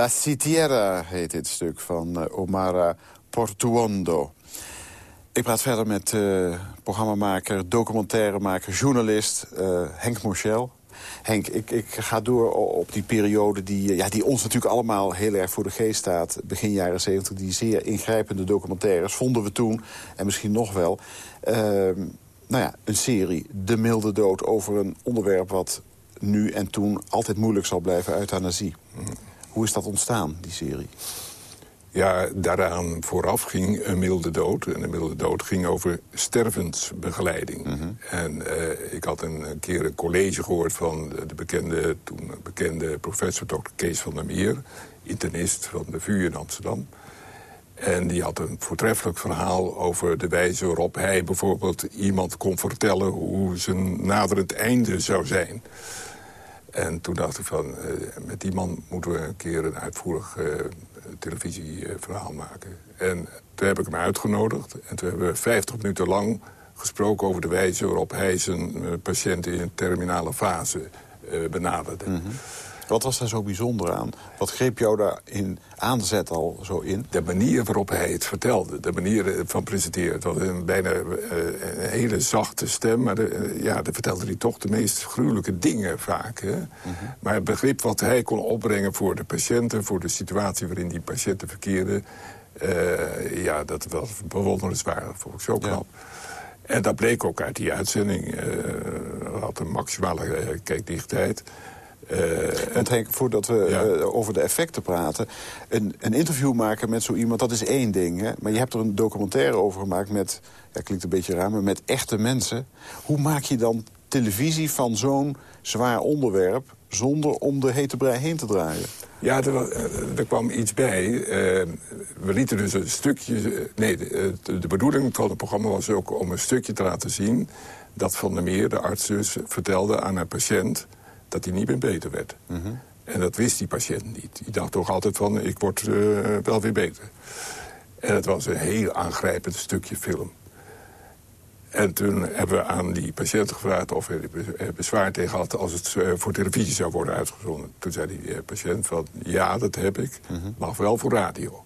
La Sitiera heet dit stuk van uh, Omara Portuondo. Ik praat verder met uh, programmamaker, documentairemaker, journalist uh, Henk Moschel. Henk, ik, ik ga door op die periode die, ja, die ons natuurlijk allemaal heel erg voor de geest staat. Begin jaren 70, die zeer ingrijpende documentaires vonden we toen. En misschien nog wel. Uh, nou ja, een serie, De Milde Dood, over een onderwerp wat nu en toen altijd moeilijk zal blijven, euthanasie. Hoe is dat ontstaan, die serie? Ja, daaraan vooraf ging een milde dood. En een milde dood ging over stervensbegeleiding. Mhm. En uh, ik had een, een, keer een college gehoord van de bekende, toen bekende professor Dr. Kees van der Meer... internist van de VU in Amsterdam. En die had een voortreffelijk verhaal over de wijze waarop hij bijvoorbeeld iemand kon vertellen... hoe zijn naderend einde zou zijn. En toen dacht ik van, uh, met die man moeten we een keer een uitvoerig uh, televisieverhaal maken. En toen heb ik hem uitgenodigd. En toen hebben we 50 minuten lang gesproken over de wijze waarop hij zijn uh, patiënten in een terminale fase benaderde. -hmm. Wat was daar zo bijzonder aan? Wat greep jou daar in aanzet al zo in? De manier waarop hij het vertelde. De manier van presenteren. Het was een bijna uh, een hele zachte stem. Maar de, uh, ja, dan vertelde hij toch de meest gruwelijke dingen vaak. Hè? Mm -hmm. Maar het begrip wat hij kon opbrengen voor de patiënten... voor de situatie waarin die patiënten verkeerden... Uh, ja, dat was bewonderenswaardig. Vond ik zo knap. Ja. En dat bleek ook uit die uitzending. Uh, had een maximale uh, kijkdichtheid. Uh, Want Henk, voordat we ja. uh, over de effecten praten... Een, een, interview maken met zo iemand, dat is één ding. Hè? Maar je hebt er een documentaire over gemaakt met... ja, klinkt een beetje raar, maar met echte mensen. Hoe maak je dan televisie van zo'n zwaar onderwerp... zonder om de hete brei heen te draaien? Ja, er, er kwam iets bij. Uh, we lieten dus een stukje... Nee, de, de, bedoeling van het programma was ook om een stukje te laten zien... dat Van der Meer, de arts dus, vertelde aan een patiënt dat hij niet meer beter werd. Mm -hmm. En dat wist die patiënt niet. Die dacht toch altijd van, ik word uh, wel weer beter. En het was een heel aangrijpend stukje film. En toen hebben we aan die patiënt gevraagd of hij er bezwaar tegen had... als het uh, voor televisie zou worden uitgezonden. Toen zei die uh, patiënt van, ja, dat heb ik, -hmm. maar wel voor radio.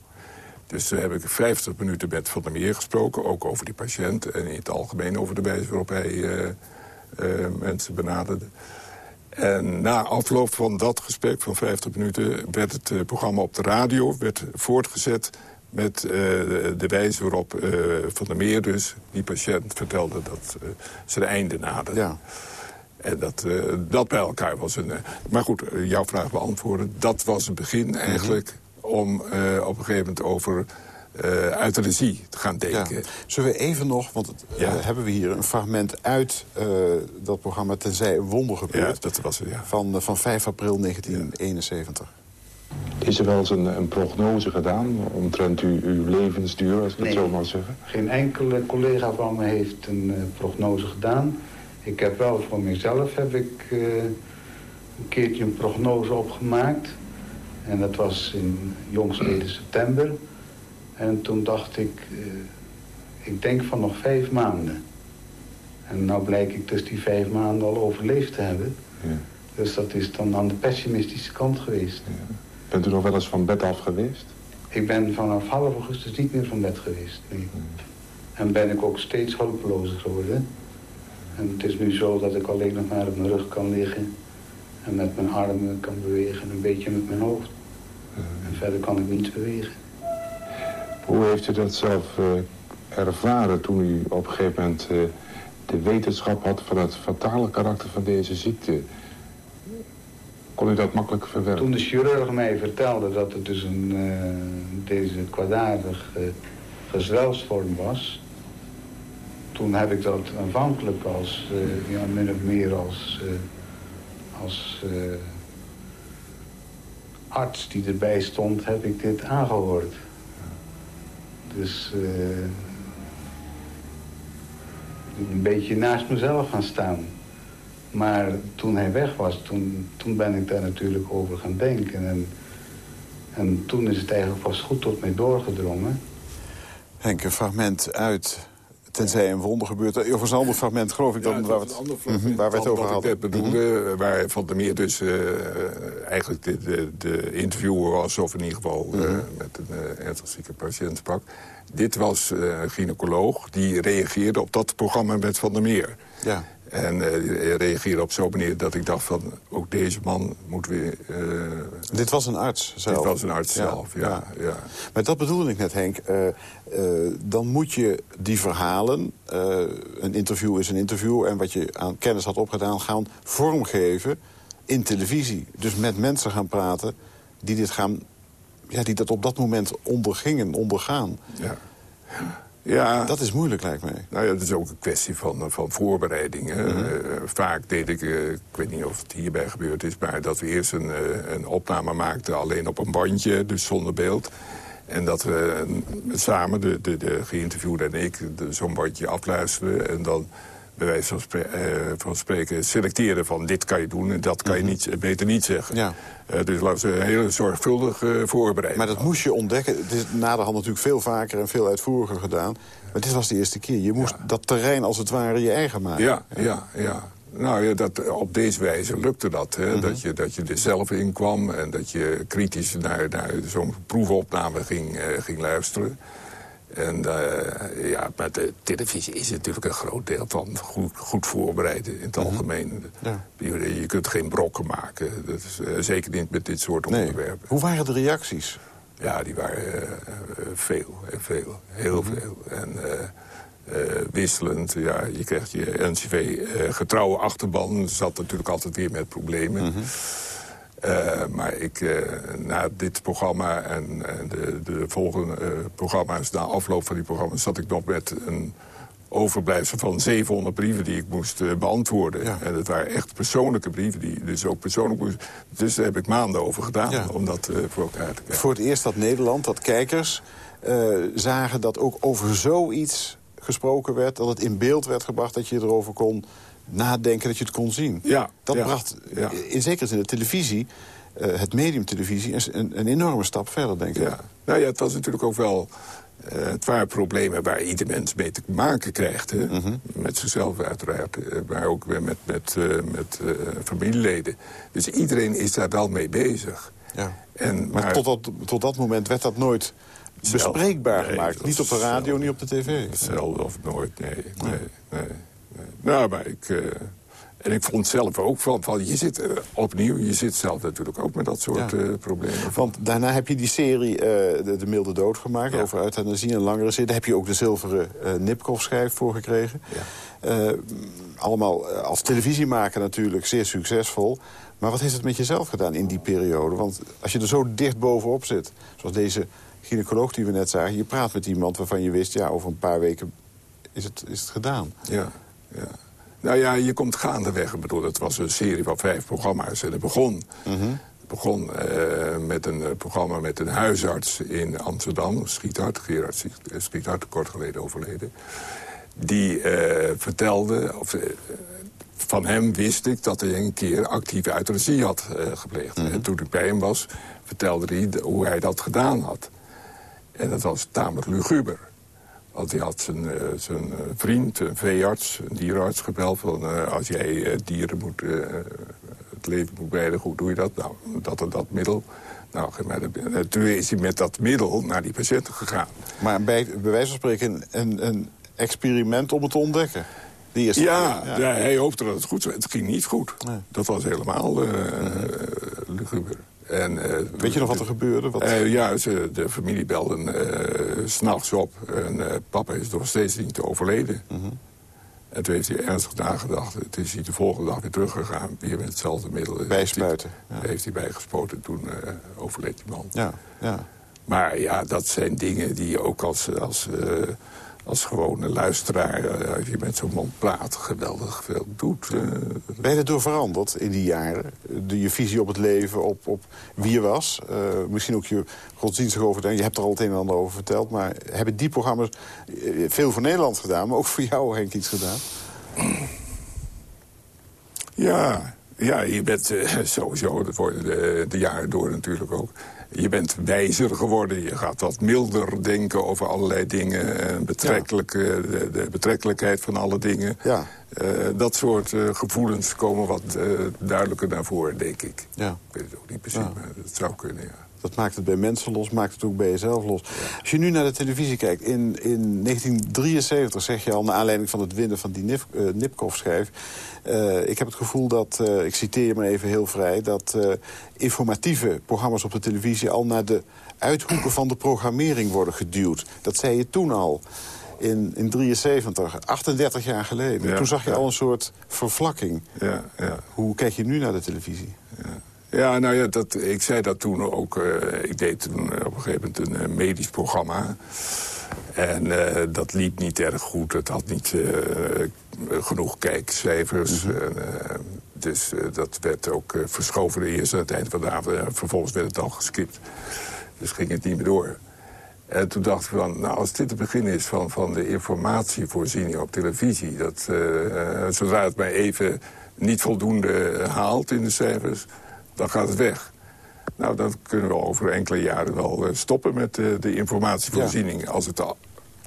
Dus toen heb ik 50 minuten met Van der Meer gesproken, ook over die patiënt... en in het algemeen over de wijze waarop hij mensen benaderde. En na afloop van dat gesprek van 50 minuten... werd het uh, programma op de radio werd voortgezet met uh, de, de, wijze waarop uh, Van der Meer dus... die patiënt vertelde dat zijn einde naderde. Ja. En dat, dat bij elkaar was een... maar goed, jouw vraag beantwoorden. Dat was het begin eigenlijk mm -hmm. om op een gegeven moment over uh, euthanasie te gaan denken. Ja. Zullen we even nog, want het, ja. uh, hebben we hier een fragment uit uh, dat programma Tenzij een wonder gebeurt. Ja, dat was het, ja. Van, van 5 april 1971. Is er wel eens een, een prognose gedaan omtrent uw, uw levensduur, als ik nee, het zo mag zeggen? geen enkele collega van me heeft een prognose gedaan. Ik heb wel voor mezelf heb ik, een keertje een prognose opgemaakt. En dat was in jongstleden september. En toen dacht ik, uh, ik denk van nog vijf maanden. En nou blijk ik dus die vijf maanden al overleefd te hebben. Ja. Dus dat is dan aan de pessimistische kant geweest. Ja. Bent u nog wel eens van bed af geweest? Ik ben vanaf half augustus niet meer van bed geweest, nee. Ja. En ben ik ook steeds hulpelozer geworden. En het is nu zo dat ik alleen nog maar op mijn rug kan liggen. En met mijn armen kan bewegen en een beetje met mijn hoofd. En verder kan ik niets bewegen. Hoe heeft u dat zelf uh, ervaren toen u op een gegeven moment uh, de wetenschap had van het fatale karakter van deze ziekte? Kon u dat makkelijk verwerken? Toen de chirurg mij vertelde dat het dus een, uh, deze kwaadaardige gezwelsvorm was... toen heb ik dat aanvankelijk als, ja, min of meer als, als arts die erbij stond, heb ik dit aangehoord. Dus een beetje naast mezelf gaan staan. Maar toen hij weg was, toen, toen ben ik daar natuurlijk over gaan denken. En, en toen is het eigenlijk pas goed tot mij doorgedrongen. Henk, een fragment uit Tenzij een wonder gebeurt. Er was een ander fragment, geloof ik, dan, Ja, waar, het ander Mhm, waar we het over Wat hadden. ik bedoelde, waar Van der Meer dus eh, eigenlijk de, de, de interviewer was... of in ieder geval eh, Mhm. met een eh, ernstig zieke patiënt sprak. Dit was eh, een gynaecoloog die reageerde op dat programma met Van der Meer. Ja. En eh, reageerde op zo'n manier dat ik dacht van... ook deze man moet weer... eh, Dit was een arts zelf. Dit was een arts zelf, ja. ja. Maar dat bedoelde ik net, Henk. Eh, dan moet je die verhalen, een interview is een interview... en wat je aan kennis had opgedaan, gaan vormgeven in televisie. Dus met mensen gaan praten die, dit gaan, ja, die dat op dat moment ondergingen, ondergaan. Ja. Ja. Dat is moeilijk, lijkt mij. Nou ja, dat is ook een kwestie van, van voorbereiding. hè. Mhm. Eh, vaak deed ik, eh, ik weet niet of het hierbij gebeurd is... maar dat we eerst een, eh, een opname maakten alleen op een bandje, dus zonder beeld. En dat we eh, samen, de, de, de geïnterviewde en ik, de- zo'n bandje afluisteren... en dan bij wijze van, spre- eh, van spreken selecteren van dit kan je doen... en dat kan je niet, beter niet zeggen. Mhm. Ja. Eh, dus laten we heel zorgvuldig eh, voorbereiden. Maar dat moest je ontdekken. Het is naderhand natuurlijk veel vaker en veel uitvoeriger gedaan. Maar dit was de eerste keer. Je moest dat terrein als het ware je eigen maken. Ja, ja, ja. Nou ja, dat, op deze wijze lukte dat. Hè? dat, je, dat je er zelf in kwam en dat je kritisch naar, naar zo'n proefopname ging, eh, ging luisteren. En eh, ja, maar de televisie is natuurlijk een groot deel van goed, goed voorbereiden in het algemeen. Ja. Je, je kunt geen brokken maken. Dat is, eh, zeker niet met dit soort Nee. onderwerpen. Hoe waren de reacties? Ja, die waren eh, veel, veel, heel Mhm. veel. En wisselend, ja, je krijgt je NCV-getrouwe achterban. Zat natuurlijk altijd weer met problemen. Mhm. Eh, maar ik, eh, na dit programma en, en de, de volgende eh, programma's... na afloop van die programma's zat ik nog met een overblijfsel van 700 brieven die ik moest eh, beantwoorden. En het waren echt persoonlijke brieven die dus ook persoonlijk. Dus daar heb ik maanden over gedaan Ja. om dat eh, voor elkaar te krijgen. Voor het eerst dat Nederland, dat kijkers eh, zagen dat ook over zoiets gesproken werd... dat het in beeld werd gebracht, dat je erover kon nadenken, dat je het kon zien. Ja, Dat ja, bracht ja. in zekere zin de televisie, eh, het medium televisie... Een, een, enorme stap verder, denk ik. Ja. Nou ja, het was natuurlijk ook wel... eh, het waren problemen waar ieder mens mee te maken krijgt. Hè? Mhm. Met zichzelf uiteraard, eh, maar ook weer met, met, eh, met eh, familieleden. Dus iedereen is daar wel mee bezig. Ja. En, Maar, tot, dat, tot dat moment werd dat nooit Zelf- bespreekbaar nee, gemaakt. Niet op de radio, zelf- niet op de tv. Zelden of nooit, nee, nee. Nou, maar ik... eh, en ik vond zelf ook van, van je zit eh, opnieuw, je zit zelf natuurlijk ook met dat soort Ja. eh, problemen. Want daarna heb je die serie eh, de, de Milde Dood gemaakt... over euthanasie en langere zin. Daar heb je ook de zilveren Nipkoff-schijf voor gekregen. Eh, allemaal eh, als televisiemaker natuurlijk zeer succesvol. Maar wat heeft het met jezelf gedaan in die periode? Want als je er zo dicht bovenop zit, zoals deze gynaecoloog die we net zagen... je praat met iemand waarvan je wist, ja, over een paar weken is het, is het gedaan. Ja, ja. Nou ja, je komt gaandeweg. Ik bedoel, het was een serie van vijf programma's. En het begon, het begon eh, met een eh, programma met een huisarts in Amsterdam. Schiethart, Gerard eh, Schiethart, kort geleden overleden. Die vertelde, of, van hem wist ik dat hij een keer actieve euthanasie had gepleegd. En toen ik bij hem was, vertelde hij hoe hij dat gedaan had. En dat was tamelijk luguber. Want hij had zijn, eh, zijn eh, vriend, een veearts, een dierenarts gebeld... van eh, als jij dieren moet, het leven moet bereiden, hoe doe je dat? Nou, dat en dat middel. Nou, toen is hij met dat middel naar die patiënten gegaan. Maar bij, bij wijze van spreken een, een experiment om het te ontdekken. Die eerste Ja, ja, hij hoopte dat het goed zou. Het ging niet goed. Dat was helemaal eh luguber. En, eh, Weet je nog wat er gebeurde? Wat... Eh, ja, ze, de familie belde eh, s s'nachts op. En eh, papa is nog steeds niet overleden. Mhm. En toen heeft hij ernstig nagedacht. Het is hij de volgende dag weer teruggegaan. Weer met hetzelfde middel. Bijspuiten, Heeft hij, heeft hij bijgespoten. Toen eh, overleed die man. Ja, ja. Maar ja, dat zijn dingen die ook als, als, eh, als gewone luisteraar... eh, als je met zo'n man praat, geweldig veel doet. eh. Ben je er door veranderd in die jaren? De, je visie op het leven, op, op wie je was? Eh, misschien ook je godsdienstige overtuiging. Je hebt er al het een en ander over verteld. Maar hebben die programma's veel voor Nederland gedaan... maar ook voor jou, Henk, iets gedaan? Ja, Ja, je bent uh, sowieso, de, jaren door natuurlijk ook... je bent wijzer geworden, je gaat wat milder denken over allerlei dingen... Betrekkelijk, ja. de, de, betrekkelijkheid van alle dingen. Ja. Uh, dat soort uh, gevoelens komen wat duidelijker naar voren, denk ik. Ja. Ik weet het ook niet precies, ja. maar dat zou kunnen, ja. Dat maakt het bij mensen los, maakt het ook bij jezelf los. Als je nu naar de televisie kijkt, in, in 1973 zeg je al... naar aanleiding van het winnen van die Nip, uh, Nipkoff-schijf... Uh, ik heb het gevoel dat, uh, ik citeer je maar even heel vrij... dat informatieve programma's op de televisie al naar de uithoeken van de programmering worden geduwd. Dat zei je toen al in, in 73, 38 jaar geleden. Ja, toen zag je ja. al een soort vervlakking. Ja, Hoe kijk je nu naar de televisie? Ja, nou ja, dat, ik zei dat toen ook. Uh, ik deed toen op een gegeven moment een uh, medisch programma. En uh, dat liep niet erg goed. Het had niet genoeg kijkcijfers. Mm -hmm. dus dat werd ook verschoven eerst aan het eind van de avond. vervolgens werd het al geskipt. Dus ging het niet meer door. En toen dacht ik van, nou, als dit het begin is van, van de informatievoorziening op televisie... Dat, zodra het mij even niet voldoende haalt in de cijfers dan gaat het weg. Nou, dan kunnen we over enkele jaren wel eh, stoppen met de, de informatievoorziening... als het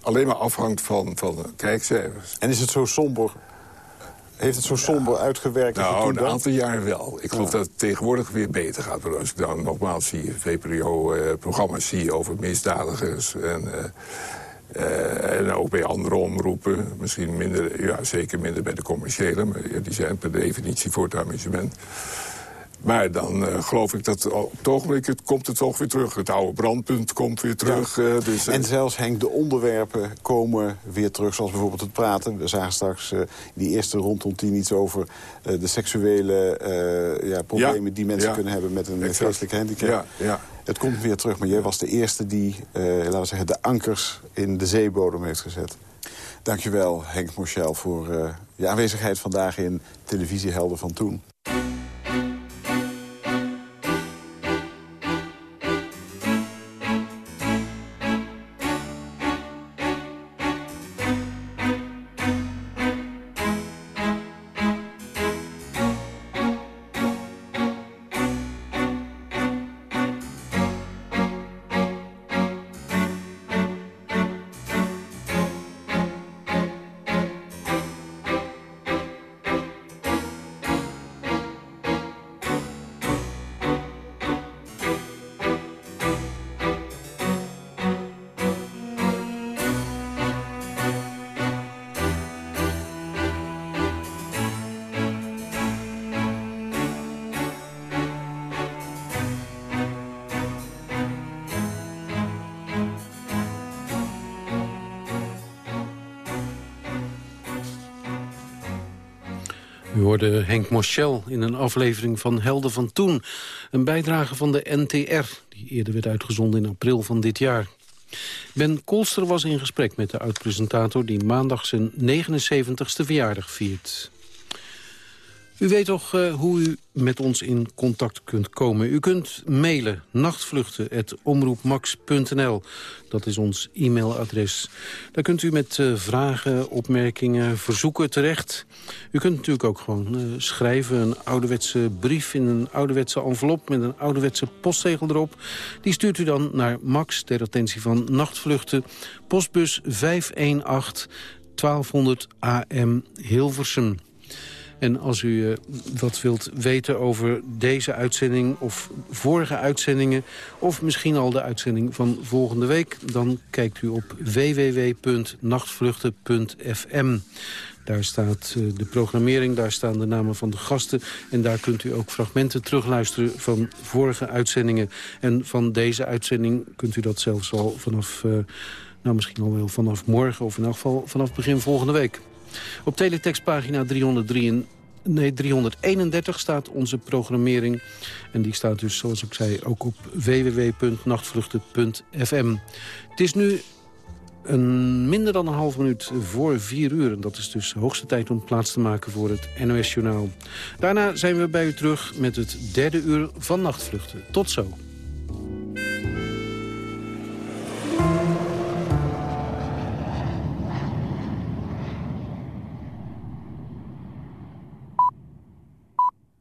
alleen maar afhangt van, van kijkcijfers. En is het zo somber? Heeft het zo somber uitgewerkt? Nou, een aantal jaar wel. Ik geloof dat het tegenwoordig weer beter gaat. Maar als ik dan nogmaals zie, VPRO-programma's eh, zie over misdadigers... En, uh, en ook bij andere omroepen. Misschien minder, ja, zeker minder bij de commerciële. Maar ja, die zijn per definitie voor het amusement. Maar dan uh, geloof ik dat op het ogenblik het, komt het toch weer terug. Het oude brandpunt komt weer terug. Ja. Uh, dus, uh... En zelfs, Henk, de onderwerpen komen weer terug. Zoals bijvoorbeeld het praten. We zagen straks in die eerste rondom tien iets over de seksuele ja, problemen... Ja. die mensen kunnen hebben met een exact. geestelijke handicap. Ja, ja. Het komt weer terug, maar jij was de eerste die, laten we zeggen, de ankers in de zeebodem heeft gezet. Dankjewel, Henk Moschel, voor je aanwezigheid vandaag in Televisiehelden van Toen. U hoorde Henk Moschel in een aflevering van Helden van Toen. Een bijdrage van de NTR, die eerder werd uitgezonden in april van dit jaar. Ben Kolster was in gesprek met de oud-presentator... die maandag zijn 79ste verjaardag viert. U weet toch uh, hoe u met ons in contact kunt komen. U kunt mailen nachtvluchten.omroepmax.nl. Dat is ons e-mailadres. Daar kunt u met uh, vragen, opmerkingen, verzoeken terecht. U kunt natuurlijk ook gewoon uh, schrijven een ouderwetse brief... in een ouderwetse envelop met een ouderwetse postzegel erop. Die stuurt u dan naar Max ter attentie van Nachtvluchten. Postbus 518 1200 AM Hilversum. En als u uh, wat wilt weten over deze uitzending of vorige uitzendingen... of misschien al de uitzending van volgende week... dan kijkt u op www.nachtvluchten.fm. Daar staat uh, de programmering, daar staan de namen van de gasten... en daar kunt u ook fragmenten terugluisteren van vorige uitzendingen. En van deze uitzending kunt u dat zelfs al vanaf... Uh, nou, misschien al wel vanaf morgen of in elk geval vanaf begin volgende week. Op teletextpagina 303 nee, 331 staat onze programmering. En die staat dus, zoals ik zei, ook op www.nachtvluchten.fm. Het is nu een minder dan een half minuut voor vier uur. En dat is dus de hoogste tijd om plaats te maken voor het NOS-journaal. Daarna zijn we bij u terug met het derde uur van Nachtvluchten. Tot zo.